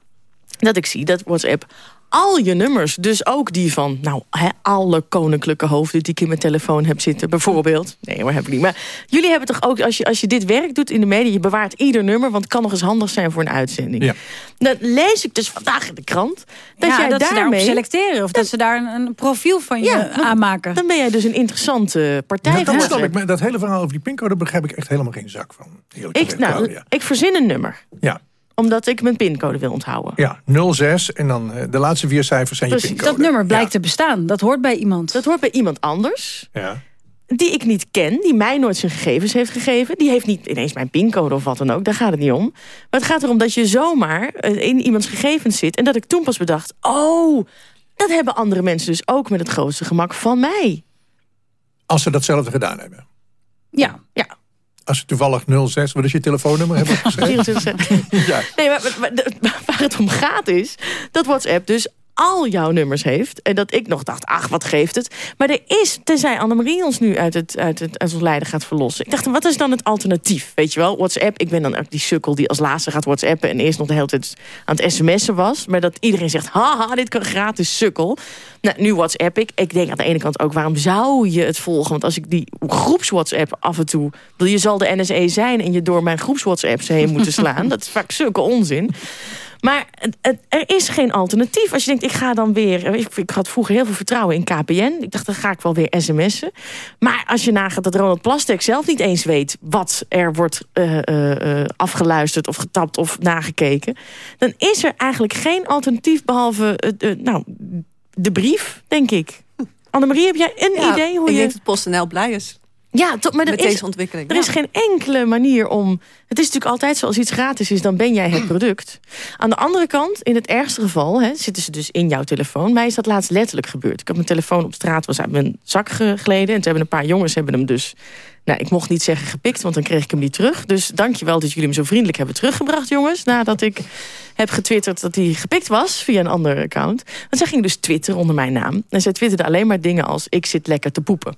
dat ik zie dat WhatsApp al je nummers, dus ook die van... nou, hè, alle koninklijke hoofden die ik in mijn telefoon heb zitten, bijvoorbeeld. Nee, maar heb ik niet. Maar jullie hebben toch ook, als je, als je dit werk doet in de media... je bewaart ieder nummer, want het kan nog eens handig zijn voor een uitzending. Ja. Dan lees ik dus vandaag in de krant... dat ja, jij dat ze daarop daarmee... selecteren. Of dat ze daar een, een profiel van je Ja, aanmaken. Dan ben jij dus een interessante partij dat, snap WhatsApp. ik, dat hele verhaal over die pincode begrijp ik echt helemaal geen zak van. Ik, nou, ik verzin een nummer. Ja. Omdat ik mijn pincode wil onthouden. Ja, 06 en dan eh, de laatste vier cijfers zijn je pincode. Dat nummer blijkt te bestaan. Dat hoort bij iemand. Dat hoort bij iemand anders. Ja. Die ik niet ken, die mij nooit zijn gegevens heeft gegeven. Die heeft niet ineens mijn pincode of wat dan ook. Daar gaat het niet om. Maar het gaat erom dat je zomaar eh, in iemands gegevens zit. En dat ik toen pas bedacht... oh, dat hebben andere mensen dus ook met het grootste gemak van mij. Als ze datzelfde gedaan hebben. Ja, ja. Als ze toevallig 06, wat is je telefoonnummer? hebben? 24 ja. Nee, maar, maar- maar de- waar het om gaat is dat WhatsApp dus al jouw nummers heeft. En dat ik nog dacht, ach, wat geeft het? Maar er is, tenzij Annemarie ons nu uit het, uit het uit ons lijden gaat verlossen. Ik dacht, wat is dan het alternatief? Weet je wel, WhatsApp, ik ben dan ook die sukkel die als laatste gaat WhatsAppen... en eerst nog de hele tijd aan het sms'en was. Maar dat iedereen zegt, haha, dit kan gratis sukkel. Nou, nu WhatsApp ik. Ik denk aan de ene kant ook, waarom zou je het volgen? Want als ik die groeps-WhatsApp af en toe... wil je zal de NSE zijn en je door mijn groeps-WhatsApps heen moeten slaan. dat is vaak zulke onzin. Maar het- het- er is geen alternatief. Als je denkt, ik ga dan weer... Ik, ik had vroeger heel veel vertrouwen in KPN. Ik dacht, dan ga ik wel weer sms'en. Maar als je nagaat dat Ronald Plasterk zelf niet eens weet... wat er wordt eh, eh, eh, afgeluisterd of getapt of nagekeken... dan is er eigenlijk geen alternatief behalve eh, eh, nou, de brief, denk ik. Annemarie, heb jij een Ja, idee hoe ik je... denk dat PostNL blij is. Ja, toch, maar er Met is, deze ontwikkeling, Er ja. is geen enkele manier om... Het is natuurlijk altijd zo, als iets gratis is, dan ben jij het product. Aan de andere kant, in het ergste geval, hè, zitten ze dus in jouw telefoon. Mij is dat laatst letterlijk gebeurd. Ik had mijn telefoon op straat, was uit mijn zak gegleden. En toen hebben een paar jongens hebben hem dus... Nou, ik mocht niet zeggen gepikt, want dan kreeg ik hem niet terug. Dus dankjewel dat jullie hem zo vriendelijk hebben teruggebracht, jongens. Nadat ik heb getwitterd dat hij gepikt was via een ander account. Want zij ging dus twitteren onder mijn naam. En zij twitterde alleen maar dingen als... ik zit lekker te poepen.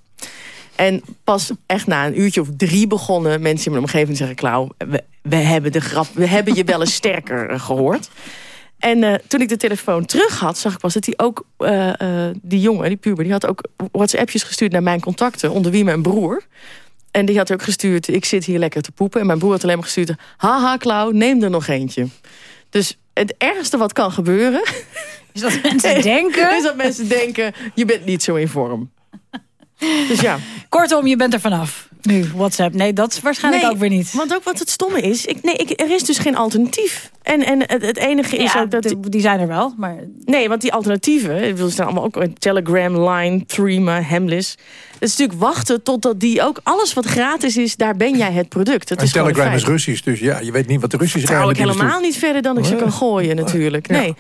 En pas echt na een uurtje of drie begonnen mensen in mijn omgeving zeggen... Klauw, we, we hebben de grap, we hebben je wel eens sterker eh, gehoord. En eh, toen ik de telefoon terug had, zag ik pas dat hij ook... eh, die jongen, die puber, die had ook WhatsAppjes gestuurd naar mijn contacten... onder wie mijn broer. En die had ook gestuurd, ik zit hier lekker te poepen. En mijn broer had alleen maar gestuurd... haha, Klauw, neem er nog eentje. Dus het ergste wat kan gebeuren... Is dat mensen denken? Is dat mensen denken, je bent niet zo in vorm. Dus ja. Kortom, je bent er vanaf. Nu, WhatsApp. Nee, dat is waarschijnlijk Nee, ook weer niet. Want ook wat het stomme is, ik, nee, ik, er is dus geen alternatief. En, en het, het enige is Ja, ook dat... die- die zijn er wel, maar... Nee, want die alternatieven, ik bedoel, ze staan allemaal ook in Telegram, Line, Threema, Hemlis. Het is natuurlijk wachten totdat die ook... Alles wat gratis is, daar ben jij het product. Dat is Telegram is. Russisch, dus ja, je weet niet wat de Russische Trouw ik geheime dienst helemaal doet. niet verder dan ik ze Oh, kan gooien natuurlijk. Nee.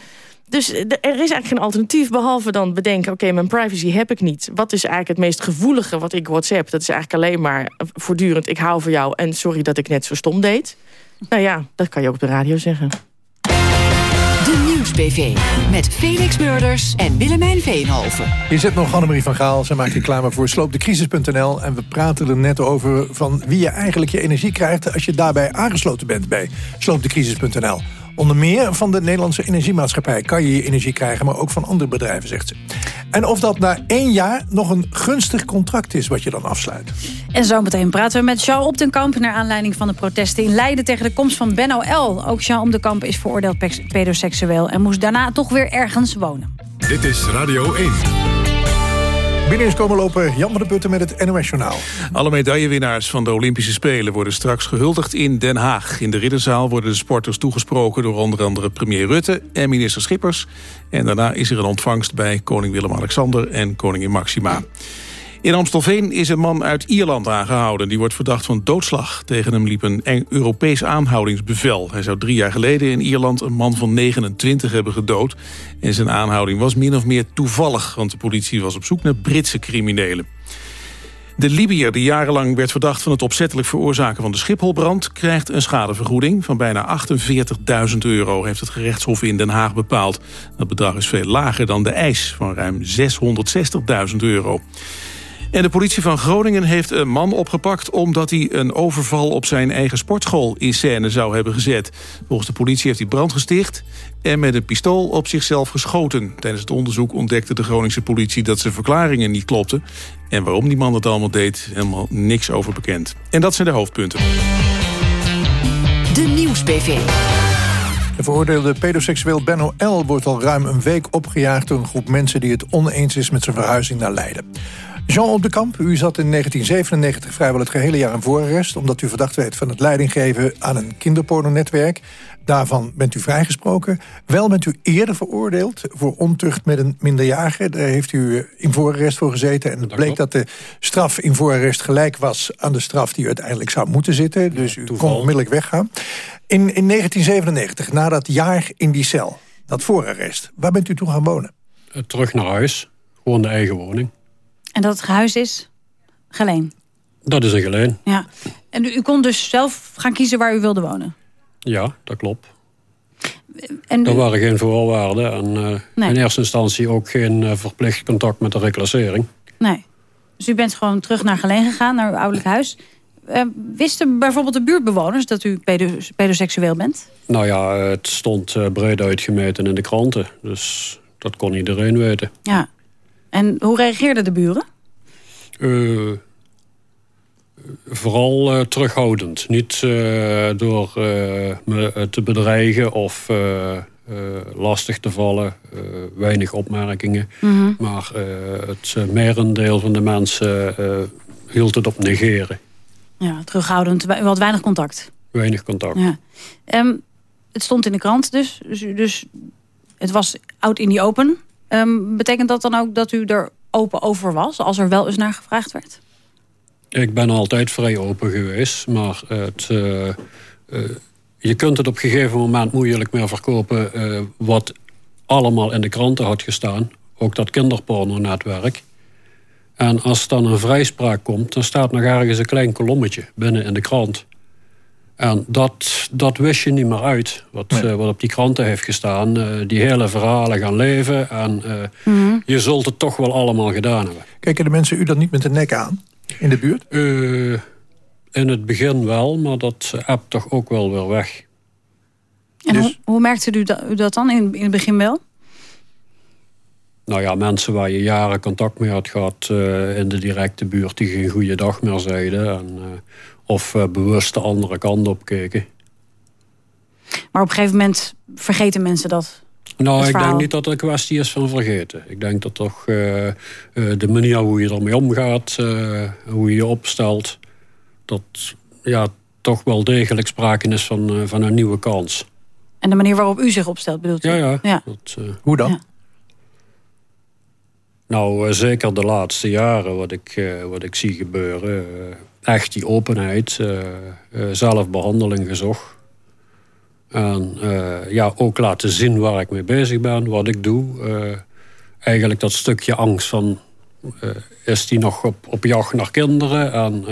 Dus er is eigenlijk geen alternatief behalve dan bedenken... oké, mijn privacy heb ik niet. Wat is eigenlijk het meest gevoelige wat ik WhatsApp? Dat is eigenlijk alleen maar voortdurend ik hou van jou... en sorry dat ik net zo stom deed. Nou ja, dat kan je ook op de radio zeggen. De Nieuws-PV. Met Felix Murders en Willemijn Veenhoven. Hier zit nog Annemarie van Gaal. Zij maakt reclame voor sloopdecrisis.nl. En we praten er net over van wie je eigenlijk je energie krijgt... als je daarbij aangesloten bent bij sloopdecrisis.nl. Onder meer van de Nederlandse Energiemaatschappij kan je je energie krijgen... maar ook van andere bedrijven, zegt ze. En of dat na één jaar nog een gunstig contract is wat je dan afsluit. En zometeen praten we met Jean Op den Kamp... naar aanleiding van de protesten in Leiden tegen de komst van Benno L. Ook Jean Op den Kamp is veroordeeld pedoseksueel... en moest daarna toch weer ergens wonen. Dit is Radio 1. Binnen is komen lopen Jan van de Putten met het NOS Journaal. Alle medaillewinnaars van de Olympische Spelen worden straks gehuldigd in Den Haag. In de Ridderzaal worden de sporters toegesproken door onder andere premier Rutte en minister Schippers. En daarna is er een ontvangst bij koning Willem-Alexander en koningin Maxima. In Amstelveen is een man uit Ierland aangehouden. Die wordt verdacht van doodslag. Tegen hem liep een Europees aanhoudingsbevel. Hij zou drie jaar geleden in Ierland een man van 29 hebben gedood. En zijn aanhouding was min of meer toevallig... want de politie was op zoek naar Britse criminelen. De Libiër, die jarenlang werd verdacht van het opzettelijk veroorzaken van de Schipholbrand, krijgt een schadevergoeding van bijna 48.000 euro, heeft het gerechtshof in Den Haag bepaald. Dat bedrag is veel lager dan de eis van ruim 660.000 euro. En de politie van Groningen heeft een man opgepakt... omdat hij een overval op zijn eigen sportschool in scène zou hebben gezet. Volgens de politie heeft hij brand gesticht... en met een pistool op zichzelf geschoten. Tijdens het onderzoek ontdekte de Groningse politie... dat zijn verklaringen niet klopten. En waarom die man dat allemaal deed, helemaal niks over bekend. En dat zijn de hoofdpunten. De Nieuws-PV. De veroordeelde pedoseksueel Benno L. wordt al ruim een week opgejaagd... door een groep mensen die het oneens is met zijn verhuizing naar Leiden. Jean op de Kamp, u zat in 1997 vrijwel het gehele jaar in voorarrest... omdat u verdacht werd van het leidinggeven aan een kinderpornonetwerk. Daarvan bent u vrijgesproken. Wel bent u eerder veroordeeld voor ontucht met een minderjarige. Daar heeft u eh, in voorarrest voor gezeten. En het bleek dat de straf in voorarrest gelijk was... aan de straf die u uiteindelijk zou moeten zitten. Dus u kon onmiddellijk weggaan. In, in 1997, na dat jaar in die cel, dat voorarrest... waar bent u toen gaan wonen? Eh, Terug naar huis. Gewoon de eigen woning. En dat het huis is geleen. Dat is een geleen. Ja. En u, kon dus zelf gaan kiezen waar u wilde wonen. Ja, dat klopt. En Er waren geen voorwaarden. En eh, Nee. in eerste instantie ook geen eh, verplicht contact met de reclassering. Nee. Dus u bent gewoon terug naar Geleen gegaan, naar uw ouderlijk huis. Eh, wisten bijvoorbeeld de buurtbewoners dat u pedo pedoseksueel bent? Nou ja, het stond breed uitgemeten in de kranten. Dus dat kon iedereen weten. Ja. En hoe reageerden de buren? Eh, vooral eh, terughoudend. Niet eh, door eh, me eh, te bedreigen of eh, eh, lastig te vallen. Eh, weinig opmerkingen. Mhm. Maar eh, het eh, merendeel van de mensen eh, hield het op negeren. Ja, terughoudend. U had weinig contact. Weinig contact. Ja. Ehm, het stond in de krant dus. Dus, dus het was out in the open. Ehm, betekent dat dan ook dat u er open over was... als er wel eens naar gevraagd werd? Ik ben altijd vrij open geweest, maar het, eh, eh, je kunt het op een gegeven moment moeilijk meer verkopen eh, wat allemaal in de kranten had gestaan. Ook dat kinderporno-netwerk. En als dan een vrijspraak komt, dan staat nog ergens een klein kolommetje binnen in de krant. En dat, dat wist je niet meer uit, wat, eh, wat op die kranten heeft gestaan. Eh, die hele verhalen gaan leven en eh, Mhm. je zult het toch wel allemaal gedaan hebben. Kijken de mensen u dan niet met de nek aan in de buurt? Eh, in het begin wel, maar dat appt toch ook wel weer weg. En hoe, hoe merkte u dat, u dat dan in, in het begin wel? Nou ja, mensen waar je jaren contact mee had gehad eh, in de directe buurt... die geen goede dag meer zeiden. En, eh, of eh, bewust de andere kant op keken. Maar op een gegeven moment vergeten mensen dat. Nou, ik verhaal. denk niet dat het een kwestie is van vergeten. Ik denk dat toch eh, eh, de manier hoe je ermee omgaat... eh, hoe je je opstelt... dat ja, toch wel degelijk sprake is van, eh, van een nieuwe kans. En de manier waarop u zich opstelt, bedoelt u? Ja, ja. ja. Dat, eh, Hoe dan? Nou, zeker de laatste jaren wat ik, eh, wat ik zie gebeuren. Echt die openheid, eh, eh, zelfbehandeling gezocht. En eh, ja, ook laten zien waar ik mee bezig ben, wat ik doe. Eigenlijk dat stukje angst van... is die nog op, op jacht naar kinderen? En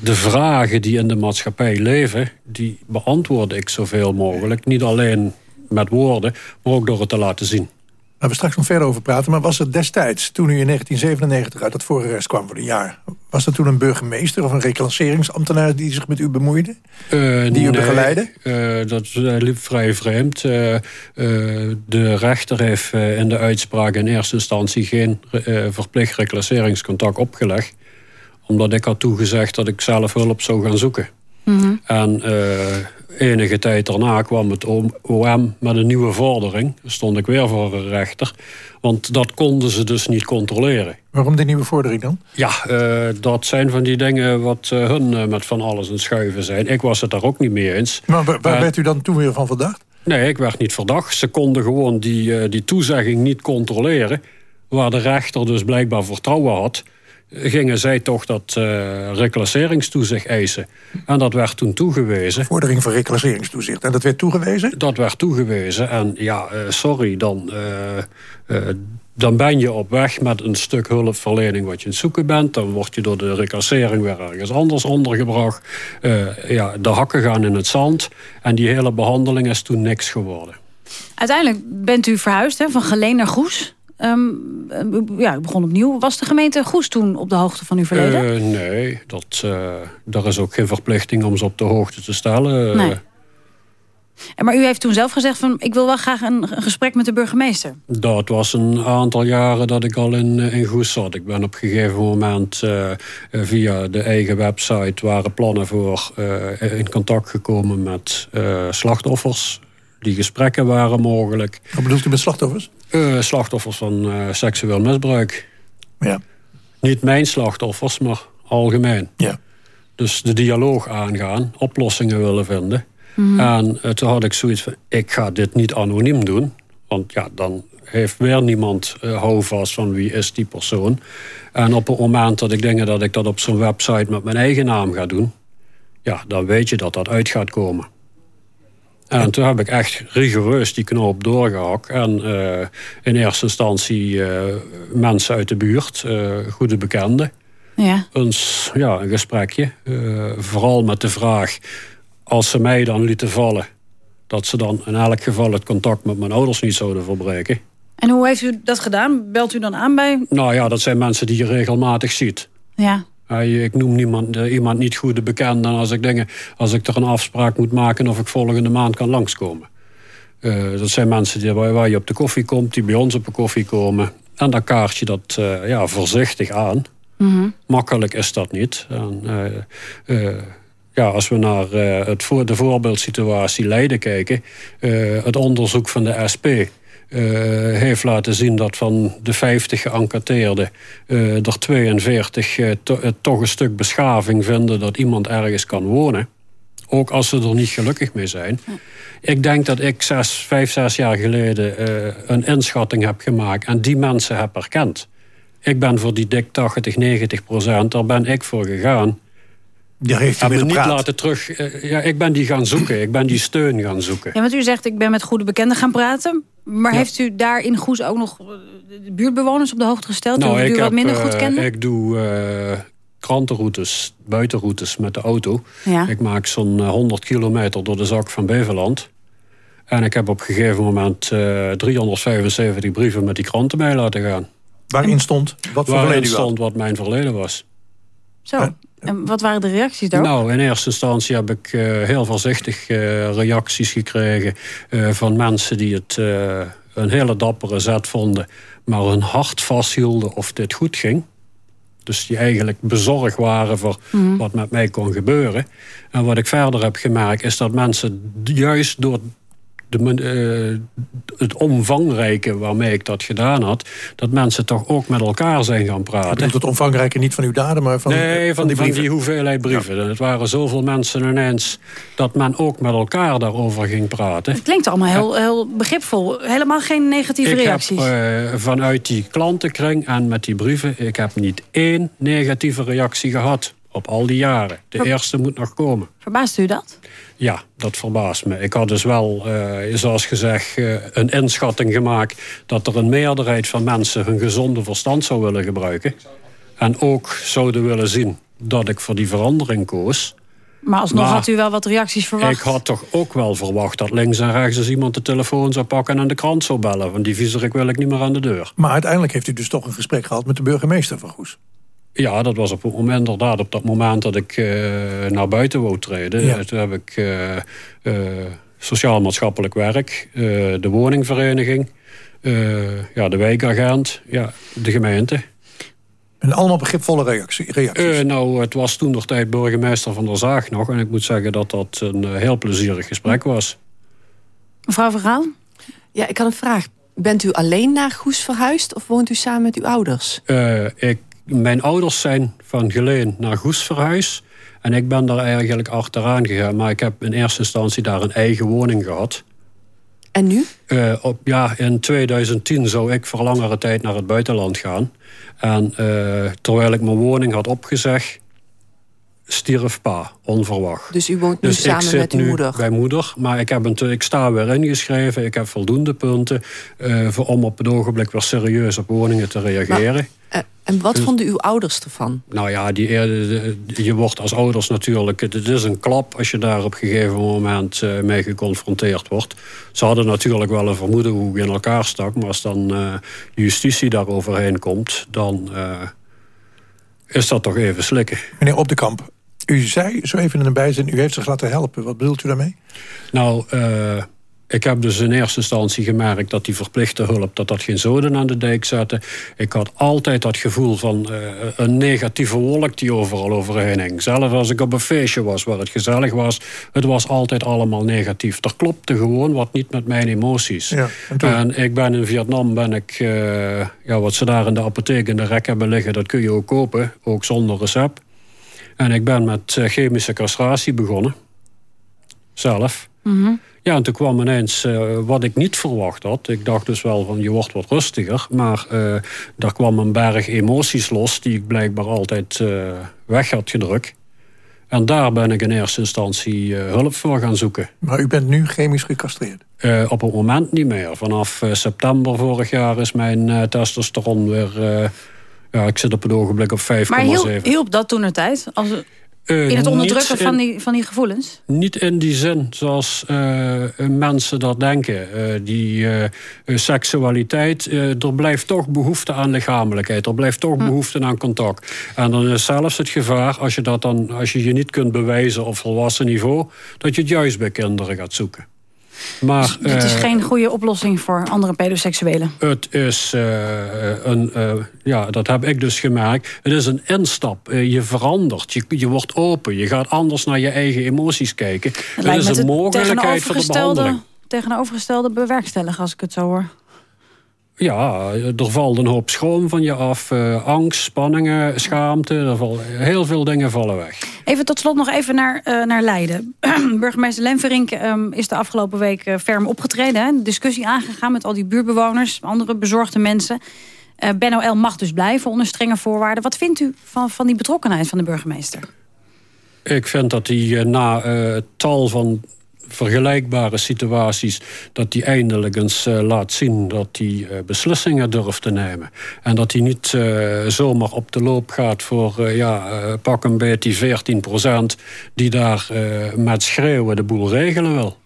de vragen die in de maatschappij leven... die beantwoord ik zoveel mogelijk. Niet alleen met woorden, maar ook door het te laten zien. Daar we straks nog verder over praten. Maar was er destijds, toen u in 1997 uit het voorarrest kwam voor een jaar... was er toen een burgemeester of een reclasseringsambtenaar... die zich met u bemoeide? Eh, Die u nee, begeleidde? eh, dat eh, liep vrij vreemd. Eh, eh, de rechter heeft eh, in de uitspraak in eerste instantie geen eh, verplicht reclasseringscontact opgelegd. Omdat ik had toegezegd dat ik zelf hulp zou gaan zoeken. En eh, enige tijd daarna kwam het OM met een nieuwe vordering. Stond ik weer voor een rechter. Want dat konden ze dus niet controleren. Waarom die nieuwe vordering dan? Ja, eh, dat zijn van die dingen wat eh, hun eh, met van alles aan het schuiven zijn. Ik was het daar ook niet mee eens. Maar waar, waar werd u dan toen weer van verdacht? Nee, ik werd niet verdacht. Ze konden gewoon die, die toezegging niet controleren. Waar de rechter dus blijkbaar vertrouwen had... gingen zij toch dat eh reclasseringstoezicht eisen. En dat werd toen toegewezen. Vordering voor reclasseringstoezicht. En dat werd toegewezen? Dat werd toegewezen. En ja, eh, sorry, dan, eh, eh, dan ben je op weg met een stuk hulpverlening wat je aan het zoeken bent. Dan word je door de recassering weer ergens anders ondergebracht. Eh, ja, de hakken gaan in het zand. En die hele behandeling is toen niks geworden. Uiteindelijk bent u verhuisd hè, van Geleen naar Goes. Eh, ja, u begon opnieuw. Was de gemeente Goes toen op de hoogte van uw verleden? Eh, nee, dat, eh daar is ook geen verplichting om ze op de hoogte te stellen. Nee. En Maar u heeft toen zelf gezegd van ik wil wel graag een, gesprek met de burgemeester. Dat was een aantal jaren dat ik al in, in Goes zat. Ik ben op een gegeven moment via de eigen website... waren plannen voor in contact gekomen met slachtoffers. Die gesprekken waren mogelijk. Wat bedoelt u met slachtoffers? Eh, slachtoffers van eh, seksueel misbruik. Ja. Niet mijn slachtoffers, maar algemeen. Ja. Dus de dialoog aangaan, oplossingen willen vinden. Mhm. En eh, toen had ik zoiets van, ik ga dit niet anoniem doen. Want ja, dan heeft weer niemand houvast van wie is die persoon. En op het moment dat ik denk dat ik dat op zo'n website met mijn eigen naam ga doen... ja, dan weet je dat dat uit gaat komen. En toen heb ik echt rigoureus die knoop doorgehakt. En eh, in eerste instantie eh, mensen uit de buurt, eh, goede bekenden. Ja. Eens, ja, een gesprekje. Vooral met de vraag, als ze mij dan lieten vallen... dat ze dan in elk geval het contact met mijn ouders niet zouden verbreken. En hoe heeft u dat gedaan? Belt u dan aan bij... Nou ja, dat zijn mensen die je regelmatig ziet. Ja. Ik noem niemand, eh, iemand niet goede bekend. En als ik, dingen, als ik er een afspraak moet maken of ik volgende maand kan langskomen. Eh, dat zijn mensen die, waar, waar je op de koffie komt, die bij ons op de koffie komen. En dan kaart je dat eh, ja, voorzichtig aan. Mhm. Makkelijk is dat niet. En, ja, als we naar het voor, de voorbeeldsituatie Leiden kijken... het onderzoek van de SP heeft laten zien dat van de 50 geënquêteerden... eh er 42 eh, to- eh, toch een stuk beschaving vinden dat iemand ergens kan wonen. Ook als ze er niet gelukkig mee zijn. Ik denk dat ik zes, vijf, zes jaar geleden eh, een inschatting heb gemaakt... en die mensen heb herkend. ik ben voor die dik 80, 90 procent, daar ben ik voor gegaan. Daar heeft me niet laten terug. eh, ja, ik ben die gaan zoeken. Ik ben die steun gaan zoeken. Ja, want u zegt, ik ben met goede bekenden gaan praten. Maar Ja. heeft u daar in Goes ook nog eh, de buurtbewoners op de hoogte gesteld? Nou, die u ik, wat heb, minder goed eh, kende? ik doe eh, krantenroutes, buitenroutes met de auto. Ja. Ik maak zo'n eh, 100 kilometer door de zak van Beverland. En ik heb op een gegeven moment eh 375 brieven met die kranten mee laten gaan. Waarin stond wat voor Waarin verleden u stond wat mijn verleden was. Zo, en wat waren de reacties daarop? Nou, in eerste instantie heb ik eh, heel voorzichtig eh, reacties gekregen eh, van mensen die het een hele dappere zet vonden, maar hun hart vasthielden of dit goed ging. Dus die eigenlijk bezorgd waren voor Mhm. wat met mij kon gebeuren. En wat ik verder heb gemerkt is dat mensen juist door de, eh, het omvangrijke waarmee ik dat gedaan had... dat mensen toch ook met elkaar zijn gaan Ik praten. het omvangrijke niet van uw daden, maar van, nee, van, die van brieven. die hoeveelheid brieven. En Het waren zoveel mensen ineens dat men ook met elkaar daarover ging praten. Het klinkt allemaal heel, heel begripvol. Helemaal geen negatieve Ik reacties. heb eh, vanuit die klantenkring en met die brieven... ik heb niet één negatieve reactie gehad op al die jaren. De Ver- eerste moet nog komen. Verbaast u dat? Ja, dat verbaast me. Ik had dus wel, eh, zoals gezegd, eh, een inschatting gemaakt... dat er een meerderheid van mensen hun gezonde verstand zou willen gebruiken. En ook zouden willen zien dat ik voor die verandering koos. Maar alsnog Maar had u wel wat reacties verwacht. Ik had toch ook wel verwacht dat links en rechts eens iemand de telefoon zou pakken... en de krant zou bellen, want die viezerik wil ik niet meer aan de deur. Maar uiteindelijk heeft u dus toch een gesprek gehad met de burgemeester van Goes. Ja, dat was op het moment, inderdaad op dat moment dat ik eh, naar buiten wou treden. Ja. Toen heb ik eh, eh, sociaal-maatschappelijk werk, eh, de woningvereniging, eh, ja, de wijkagent, ja, de gemeente. En allemaal begripvolle reactie, reacties. Eh, nou, het was toen nog tijd burgemeester van der Zaag nog. En ik moet zeggen dat dat een eh, heel plezierig gesprek was. Mevrouw Verhaal? Ja, ik had een vraag. Bent u alleen naar Goes verhuisd of woont u samen met uw ouders? Eh, ik, mijn ouders zijn van Geleen naar Goes verhuisd. En ik ben daar eigenlijk achteraan gegaan. Maar ik heb in eerste instantie daar een eigen woning gehad. En nu? Eh, op, ja, in 2010 zou ik voor langere tijd naar het buitenland gaan. En eh, terwijl ik mijn woning had opgezegd, stierf pa, onverwacht. Dus u woont nu Dus ik samen zit met uw nu moeder? bij moeder. Maar ik, heb een, ik sta weer ingeschreven. Ik heb voldoende punten eh, voor, om op het ogenblik weer serieus op woningen te reageren. En wat Dus- vonden uw ouders ervan? Nou ja, die, eh, de- de- je wordt als ouders natuurlijk... Het is een klap als je daar op een gegeven moment eh, mee geconfronteerd wordt. Ze hadden natuurlijk wel een vermoeden hoe ik in elkaar stak... maar als dan eh, justitie daar overheen komt... dan eh, is dat toch even slikken. Meneer Op de Kamp, u zei zo even in een bijzin... u heeft zich laten helpen. Wat bedoelt u daarmee? Nou, eh, ik heb dus in eerste instantie gemerkt dat die verplichte hulp... dat dat geen zoden aan de dijk zette. Ik had altijd dat gevoel van eh, een negatieve wolk die overal overheen hing. Zelfs als ik op een feestje was waar het gezellig was... het was altijd allemaal negatief. Er klopte gewoon wat niet met mijn emoties. Ja, en toen? En ik ben in Vietnam, ben ik, eh, ja, wat ze daar in de apotheek in de rek hebben liggen... dat kun je ook kopen, ook zonder recept. En ik ben met eh, chemische castratie begonnen. Zelf. Ja, en toen kwam ineens eh, wat ik niet verwacht had. Ik dacht dus wel van je wordt wat rustiger. Maar eh daar kwam een berg emoties los die ik blijkbaar altijd eh, weg had gedrukt. En daar ben ik in eerste instantie eh, hulp voor gaan zoeken. Maar u bent nu chemisch gecastreerd. Eh, op het moment niet meer. Vanaf september vorig jaar is mijn eh, testosteron weer... eh, ja, ik zit op het ogenblik op 5,7. Maar hielp, hielp dat toen tijd? Als, Eh, in het onderdrukken van, die, van die gevoelens? Niet in die zin zoals eh, mensen dat denken. Eh, die eh, eh, seksualiteit, eh, er blijft toch behoefte aan lichamelijkheid. Er blijft toch behoefte aan contact. En dan is zelfs het gevaar, als je, dat dan, als je je niet kunt bewijzen op volwassen niveau... dat je het juist bij kinderen gaat zoeken. Maar, Het is eh, geen goede oplossing voor andere pedoseksuelen. het is een, eh, ja, dat heb ik dus gemerkt. Het is een instap. Eh, je verandert. Je, je wordt open. Je gaat anders naar je eigen emoties kijken. Het is een mogelijkheid voor de behandeling. tegenovergestelde, tegenovergestelde bewerkstelligen, als ik het zo hoor. Ja, er valt een hoop schroom van je af. eh, angst, spanningen, schaamte. Er heel veel dingen vallen weg. Even tot slot nog even naar, eh, naar Leiden. Burgemeester Lenverink ehm, is de afgelopen week eh, ferm opgetreden. Hè? Discussie aangegaan met al die buurtbewoners, andere bezorgde mensen. Ben OL mag dus blijven onder strenge voorwaarden. Wat vindt u van, van die betrokkenheid van de burgemeester? Ik vind dat hij na tal van vergelijkbare situaties... dat hij eindelijk eens eh, laat zien dat hij eh, beslissingen durft te nemen. En dat hij niet eh, zomaar op de loop gaat voor eh, ja, eh, pak een beetje die 14 procent... die daar eh, met schreeuwen de boel regelen wil.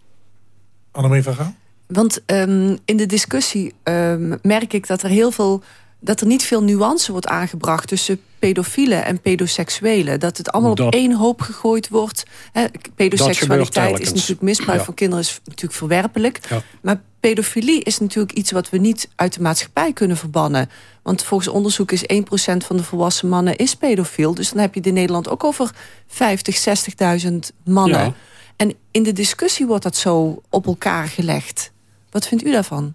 Annemarie van Gaal? Want ehm, in de discussie ehm, merk ik dat er heel veel dat er niet veel nuance wordt aangebracht tussen pedofielen en pedoseksuelen. Dat het allemaal Dat- op één hoop gegooid wordt. Gebeurt pedoseksualiteit is natuurlijk misbruik Ja. van kinderen is natuurlijk verwerpelijk. Ja. Maar pedofilie is natuurlijk iets wat we niet uit de maatschappij kunnen verbannen. Want volgens onderzoek is 1% van de volwassen mannen is pedofiel. Dus dan heb je het in Nederland ook over 50, 60.000 mannen. Ja. En in de discussie wordt dat zo op elkaar gelegd. Wat vindt u daarvan?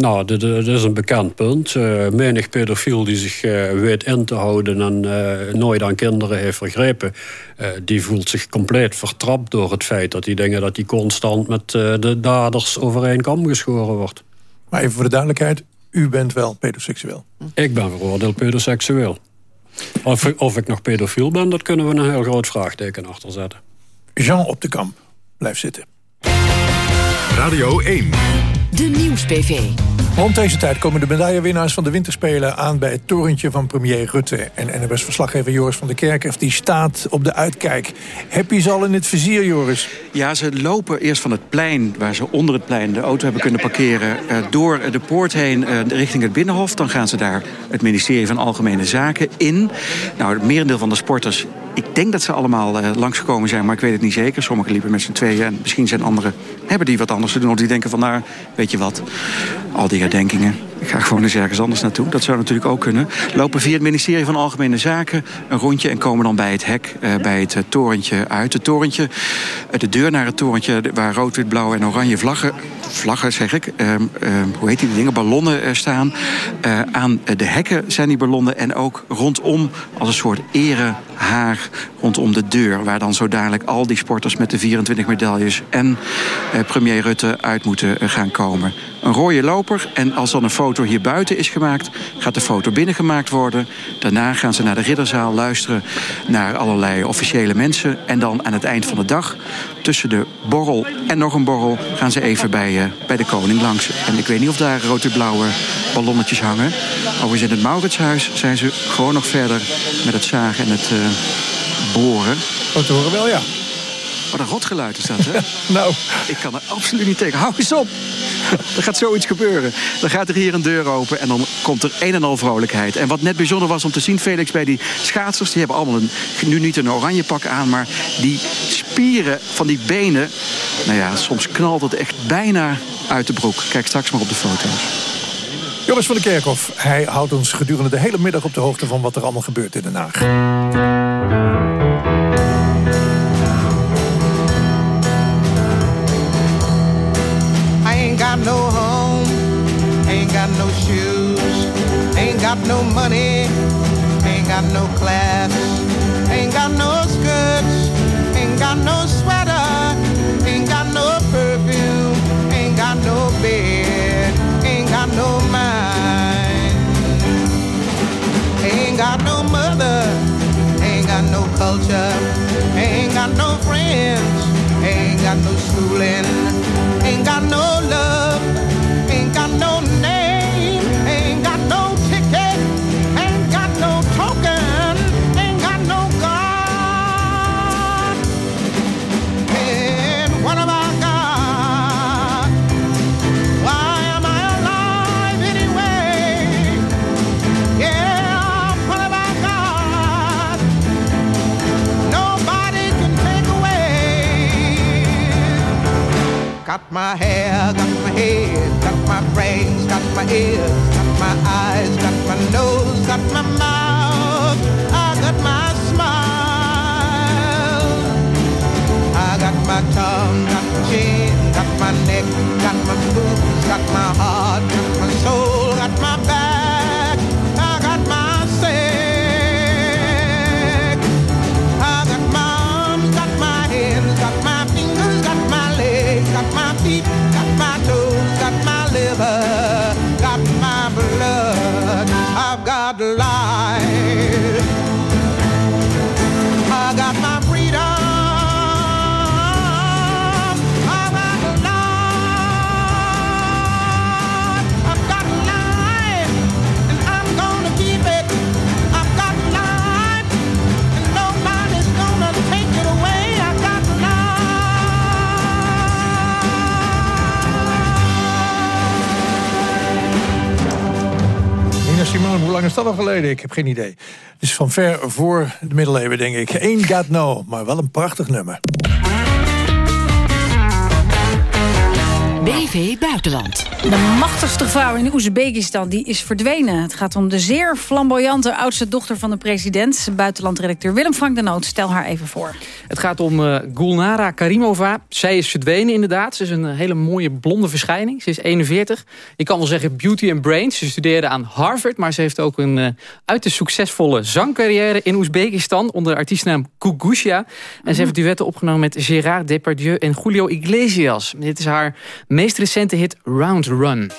Nou, dit, dit is een bekend punt. Eh, menig pedofiel die zich eh, weet in te houden... en eh, nooit aan kinderen heeft vergrepen... eh, die voelt zich compleet vertrapt door het feit dat die dingen... dat die constant met eh, de daders over één kam geschoren wordt. Maar even voor de duidelijkheid, u bent wel pedoseksueel. Ik ben veroordeeld pedoseksueel. Of, ik- of ik nog pedofiel ben, dat kunnen we een heel groot vraagteken achter zetten. Jean op de Kamp, blijf zitten. Radio 1. De Nieuws-PV. Rond deze tijd komen de medaillewinnaars van de winterspelen aan bij het torentje van premier Rutte. En NOS-verslaggever Joris van der Kerkhoff die staat op de uitkijk. Heb je ze al in het vizier, Joris? Ja, ze lopen eerst van het plein, waar ze onder het plein de auto hebben kunnen parkeren, eh, door de poort heen eh, richting het Binnenhof. Dan gaan ze daar het ministerie van Algemene Zaken in. Nou, het merendeel van de sporters, ik denk dat ze allemaal eh, langsgekomen zijn, maar ik weet het niet zeker. Sommigen liepen met z'n tweeën en misschien zijn anderen, hebben die wat anders te doen. Of die denken van, nou, weet je wat, al die herdenkingen. Ik ga gewoon eens ergens anders naartoe. Dat zou natuurlijk ook kunnen. Lopen via het ministerie van Algemene Zaken een rondje... en komen dan bij het hek, eh, bij het eh, torentje uit. Het torentje, eh, de deur naar het torentje... waar rood, wit, blauw en oranje vlaggen... vlaggen zeg ik, ehm, ehm, hoe heet die dingen? Ballonnen staan. Aan de hekken zijn die ballonnen. En ook rondom, als een soort erehaar... rondom de deur, waar dan zo dadelijk al die sporters... met de 24 medailles en premier Rutte uit moeten gaan komen. Een rode loper en als dan een foto hier buiten is gemaakt... gaat de foto binnengemaakt worden. Daarna gaan ze naar de ridderzaal luisteren naar allerlei officiële mensen. En dan aan het eind van de dag, tussen de borrel en nog een borrel... gaan ze even bij, eh, bij de koning langs. En ik weet niet of daar rode-blauwe ballonnetjes hangen. Overigens in het Mauritshuis zijn ze gewoon nog verder... met het zagen en het eh, boren. Dat horen wel, ja. Wat een rotgeluid is dat, hè? nou. Ik kan er absoluut niet tegen. Hou eens op! Er gaat zoiets gebeuren. Dan gaat er hier een deur open en dan komt er een en al vrolijkheid. En wat net bijzonder was om te zien, Felix, bij die schaatsers... die hebben allemaal een, nu niet een oranje pak aan... maar die spieren van die benen... nou ja, soms knalt het echt bijna uit de broek. Kijk straks maar op de foto's. Joris van der Kerkhoff, hij houdt ons gedurende de hele middag op de hoogte van wat er allemaal gebeurt in Den Haag. Shoes, ain't got no money, ain't got no class, ain't got no skirts, ain't got no sweater, ain't got no perfume, ain't got no bed, ain't got no mind, ain't got no mother, ain't got no culture, ain't got no friends, ain't got no schooling, ain't got no love, geen idee. Is van ver voor de middeleeuwen, denk ik. Ain't Got No, maar wel een prachtig nummer. BV Buitenland. De machtigste vrouw in Oezbekistan die is verdwenen. Het gaat om de zeer flamboyante oudste dochter van de president. Buitenlandredacteur Willem Frank de Noot. Stel haar even voor. Het gaat om uh, Gulnara Karimova. Zij is verdwenen inderdaad. Ze is een hele mooie blonde verschijning. Ze is 41. Ik kan wel zeggen beauty and brains. Ze studeerde aan Harvard. Maar ze heeft ook een uh, uiterst succesvolle zangcarrière in Oezbekistan. Onder de artiestennaam Kugushia. En ze heeft duetten opgenomen met Gérard Depardieu en Julio Iglesias. Dit is haar meest recente hit Round Run.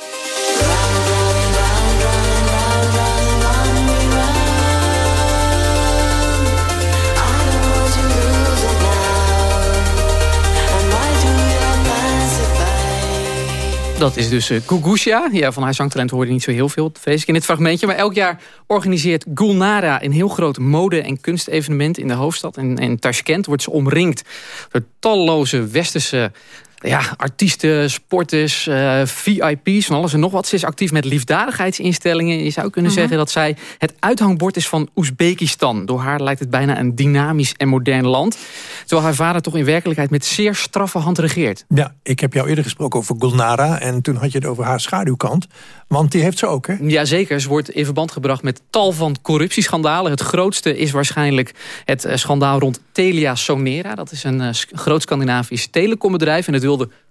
Dat is dus uh, Gugusha. Ja, van haar zangtalent hoorde je niet zo heel veel, vrees ik, in dit fragmentje. Maar elk jaar organiseert Gulnara een heel groot mode- en kunstevenement in de hoofdstad. En in Tashkent wordt ze omringd door talloze westerse ja, artiesten, sporters, uh, VIP's, van alles en nog wat. Ze is actief met liefdadigheidsinstellingen. Je zou kunnen Mhm. zeggen dat zij het uithangbord is van Oezbekistan. Door haar lijkt het bijna een dynamisch en modern land. Terwijl haar vader toch in werkelijkheid met zeer straffe hand regeert. Ja, ik heb jou eerder gesproken over Gulnara... en toen had je het over haar schaduwkant. Want die heeft ze ook, hè? Jazeker, ze wordt in verband gebracht met tal van corruptieschandalen. Het grootste is waarschijnlijk het eh, schandaal rond Telia Sonera. Dat is een eh, groot Scandinavisch telecombedrijf. En het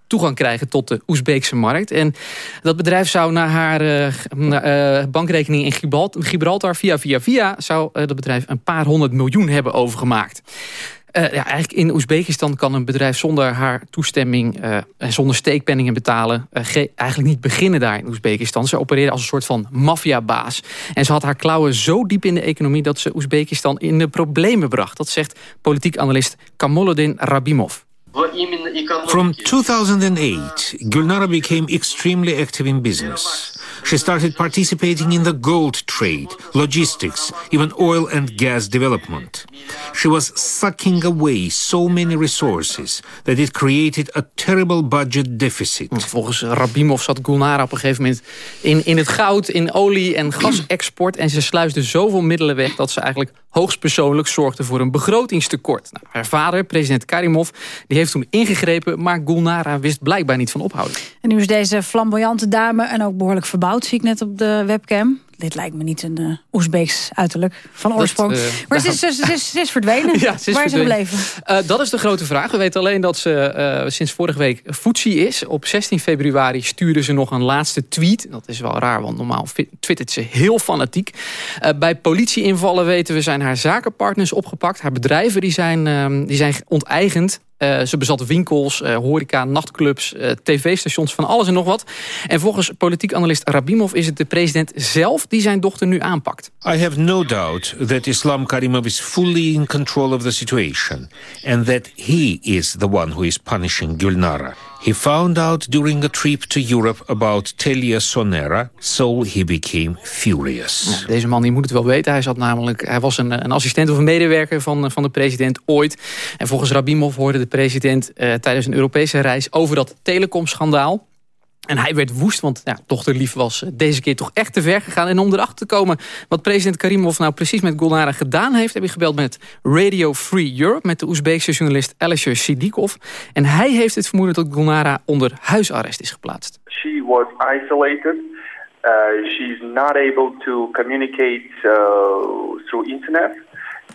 toegang krijgen tot de Oezbeekse markt. En dat bedrijf zou naar haar eh, eh, bankrekening in Gibral- Gibraltar... via via via zou eh, dat bedrijf een paar honderd miljoen hebben overgemaakt. Ja, eigenlijk in Oezbekistan kan een bedrijf zonder haar toestemming en zonder steekpenningen betalen ge- eigenlijk niet beginnen daar in Oezbekistan. Ze opereerde als een soort van maffiabaas. En ze had haar klauwen zo diep in de economie dat ze Oezbekistan in de problemen bracht. Dat zegt politiek analist Kamolodin Rabimov. From 2008, Gulnara became extremely active in business. She started participating in the gold trade, logistics, even oil and gas development. She was sucking away so many resources that it created a terrible budget deficit. Volgens Rabimov zat Gulnara op een gegeven moment in, in het goud, in olie en gasexport. En ze sluisde zoveel middelen weg dat ze eigenlijk hoogstpersoonlijk zorgde voor een begrotingstekort. Nou, haar vader, president Karimov, die heeft toen ingegrepen, maar Gulnara wist blijkbaar niet van ophouden. En nu is deze flamboyante dame en ook behoorlijk verbouwd, zie ik net op de webcam. Dit lijkt me niet een uh, Oezbeeks uiterlijk van oorsprong. eh, maar ze nou- is, ze, is, ze is- ze is verdwenen. Ja, ze is Waar is ze gebleven? Eh, dat is de grote vraag. We weten alleen dat ze sinds vorige week Futsi is. Op 16 februari stuurde ze nog een laatste tweet. Dat is wel raar, want normaal twittert ze heel fanatiek. Bij politieinvallen weten we zijn haar zakenpartners opgepakt. Haar bedrijven die zijn, ehm, die zijn onteigend. Ze bezat winkels, horeca, nachtclubs, tv-stations, van alles en nog wat. En volgens politiek analist Rabimov is het de president zelf die zijn dochter nu aanpakt. I have no doubt that Islam Karimov is fully in control of the situation and that he is the one who is punishing Gulnara. He found out during a trip to Europe about Telia Sonera, so he became furious. Deze man die moet het wel weten. Hij, zat namelijk, hij was een, een assistent of een medewerker van, van de president ooit. En volgens Rabimov hoorde de president eh, tijdens een Europese reis over dat telecomschandaal. En hij werd woest, want ja, dochterlief was eh, deze keer toch echt te ver gegaan. En om erachter te komen wat president Karimov nou precies met Gulnara gedaan heeft... heb ik gebeld met Radio Free Europe, met de Oezbeekse journalist Alisher Sidikov. En hij heeft het vermoeden dat Gulnara onder huisarrest is geplaatst. she was isolated. Uh, she's not able to communicate uh, through internet,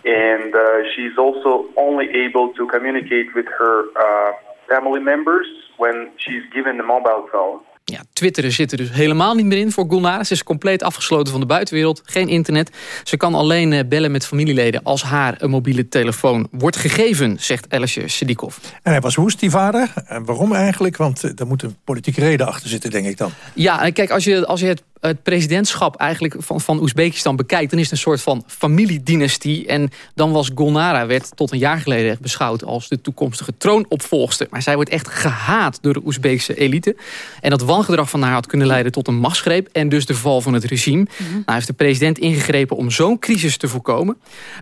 and uh, she's also only able to communicate with her uh, family members when she's given the mobile phone. Ja, Twitteren zit er dus helemaal niet meer in voor Gulnara. Ze is compleet afgesloten van de buitenwereld. Geen internet. Ze kan alleen eh, bellen met familieleden als haar een mobiele telefoon wordt gegeven, zegt Elisje Sedikov. En hij was woest, die vader. En waarom eigenlijk? Want eh, daar moet een politieke reden achter zitten, denk ik dan. Ja, en kijk, als je, als je het, het presidentschap eigenlijk van, van Oezbekistan bekijkt... dan is het een soort van familiedynastie. En dan was Golnara, werd tot een jaar geleden echt beschouwd... als de toekomstige troonopvolgster. Maar zij wordt echt gehaat door de Oezbeekse elite. En dat wangedrag van haar had kunnen leiden tot een machtsgreep... en dus de val van het regime. Nou heeft de president ingegrepen om zo'n crisis te voorkomen.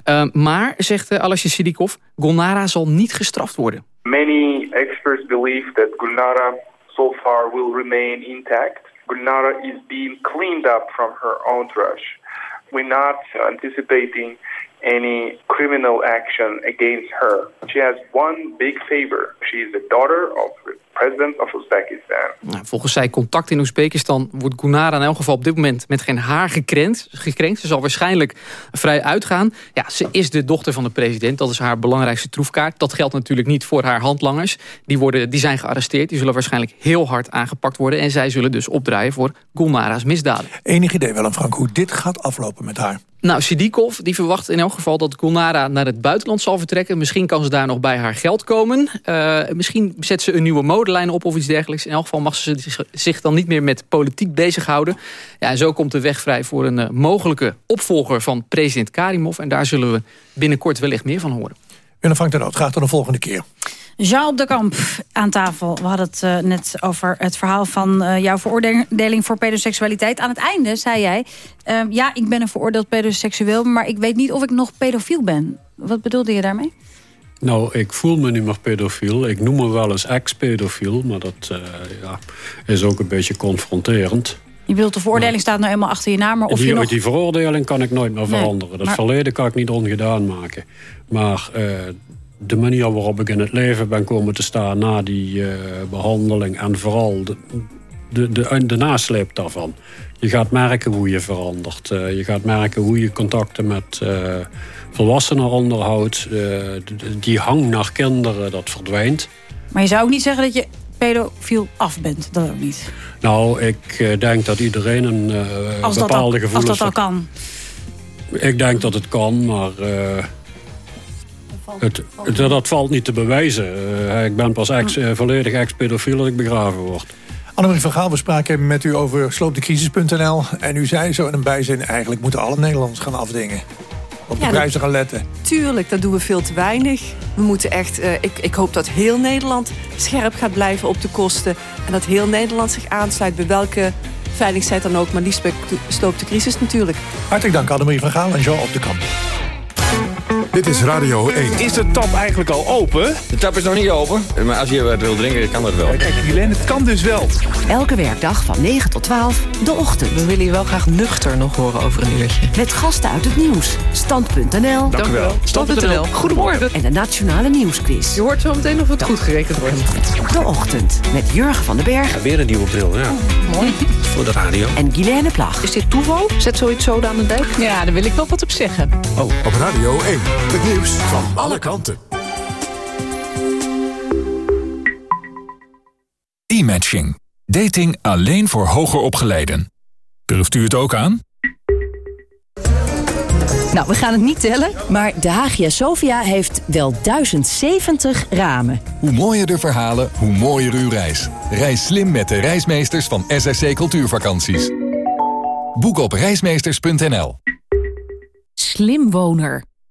Uh, maar, zegt uh, Alasje Sidikov, Golnara zal niet gestraft worden. Many experts believe that Gulnara so far will remain intact. Gulnara is being cleaned up from her entourage. We're not anticipating any criminal action against her. She has one big favor. She is the daughter of president of Uzbekistan. Nou, volgens zij contact in Oezbekistan wordt Gulnara in elk geval op dit moment met geen haar gekrenkt. gekrenkt. Ze zal waarschijnlijk vrij uitgaan. Ja, ze is de dochter van de president. Dat is haar belangrijkste troefkaart. Dat geldt natuurlijk niet voor haar handlangers. Die, worden, die zijn gearresteerd. Die zullen waarschijnlijk heel hard aangepakt worden. En zij zullen dus opdraaien voor Gulnara's misdaden. Enig idee wel, Frank, hoe dit gaat aflopen met haar? Nou, Sidikov die verwacht in elk geval dat Gulnara naar het buitenland zal vertrekken. Misschien kan ze daar nog bij haar geld komen. Uh, misschien zet ze een nieuwe modelijn op of iets dergelijks. In elk geval mag ze zich dan niet meer met politiek bezighouden. Ja, en zo komt de weg vrij voor een uh, mogelijke opvolger van president Karimov. En daar zullen we binnenkort wellicht meer van horen. Willem Frank de Noot, graag tot de volgende keer. Jean op de Kamp aan tafel. We hadden het uh, net over het verhaal van uh, jouw veroordeling voor pedoseksualiteit. Aan het einde zei jij... Uh, ja, ik ben een veroordeeld pedoseksueel... maar ik weet niet of ik nog pedofiel ben. Wat bedoelde je daarmee? Nou, ik voel me niet meer pedofiel. Ik noem me wel eens ex-pedofiel... maar dat uh, ja, is ook een beetje confronterend. Je bedoelt, de veroordeling staat nou eenmaal achter je naam... Maar of die, je nog... die veroordeling kan ik nooit meer nee, veranderen. Dat maar... verleden kan ik niet ongedaan maken. Maar de manier waarop ik in het leven ben komen te staan na die uh, behandeling en vooral de, de, de, de nasleep daarvan. Je gaat merken hoe je verandert. Uh, je gaat merken hoe je contacten met uh, volwassenen onderhoudt. die hang naar kinderen, dat verdwijnt. Maar je zou ook niet zeggen dat je pedofiel af bent, dat ook niet? Nou, ik denk dat iedereen een als bepaalde al, gevoelens... Als dat al kan? Ik denk dat het kan, maar... Het, het, dat valt niet te bewijzen. Uh, ik ben pas ex, uh, volledig ex-pedofiel dat ik begraven word. Annemarie van Gaal, we spraken met u over sloopdecrisis.nl. En u zei zo in een bijzin, eigenlijk moeten alle Nederlanders gaan afdingen. Op de ja, prijzen gaan letten. Tuurlijk, dat doen we veel te weinig. We moeten echt, uh, ik, ik hoop dat heel Nederland scherp gaat blijven op de kosten. En dat heel Nederland zich aansluit bij welke veiligheid dan ook. Maar liefst bij de crisis natuurlijk. Hartelijk dank Annemarie van Gaal en Jean op de kamp. Dit is Radio 1. Is de tap eigenlijk al open? De tap is nog niet open, maar als je wat wil drinken, kan dat wel. Kijk, Helene, het kan dus wel. Elke werkdag van 9 tot 12, de ochtend. We willen je wel graag nuchter nog horen over een uurtje. Met gasten uit het nieuws. Stand.nl. Dank u wel. Stand.nl. Goedemorgen. En de Nationale Nieuwsquiz. Je hoort zo meteen of het goed gerekend wordt. De ochtend met Jurgen van den Berg. Ja, weer een nieuwe bril, ja. Oh, mooi. Voor de radio. En Guilaine Plag. Is dit toeval? Zet zoiets zo aan de dijk? Ja, daar wil ik wel wat op zeggen. Oh, op Radio 1. Het nieuws van alle kanten. E-matching. Dating alleen voor hoger opgeleiden. Durft u het ook aan? Nou, we gaan het niet tellen, maar de Hagia Sophia heeft wel 1070 ramen. Hoe mooier de verhalen, hoe mooier uw reis. Reis slim met de reismeesters van SRC Cultuurvakanties. Boek op reismeesters.nl Slimwoner.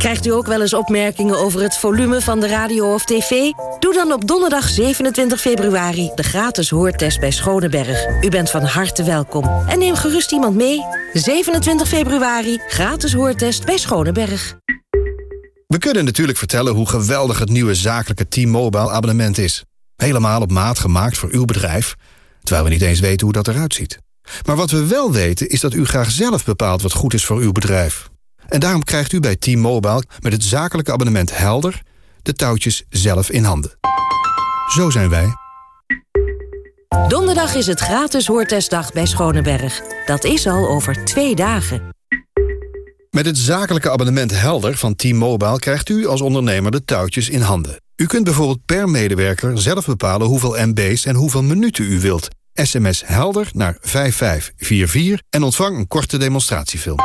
Krijgt u ook wel eens opmerkingen over het volume van de radio of tv? Doe dan op donderdag 27 februari de gratis hoortest bij Schoneberg. U bent van harte welkom. En neem gerust iemand mee. 27 februari, gratis hoortest bij Schoneberg. We kunnen natuurlijk vertellen hoe geweldig het nieuwe zakelijke T-Mobile abonnement is. Helemaal op maat gemaakt voor uw bedrijf, terwijl we niet eens weten hoe dat eruit ziet. Maar wat we wel weten is dat u graag zelf bepaalt wat goed is voor uw bedrijf. En daarom krijgt u bij T-Mobile met het zakelijke abonnement Helder... de touwtjes zelf in handen. Zo zijn wij. Donderdag is het gratis hoortestdag bij Schoneberg. Dat is al over twee dagen. Met het zakelijke abonnement Helder van T-Mobile... krijgt u als ondernemer de touwtjes in handen. U kunt bijvoorbeeld per medewerker zelf bepalen hoeveel MB's en hoeveel minuten u wilt. SMS Helder naar 5544 en ontvang een korte demonstratiefilm.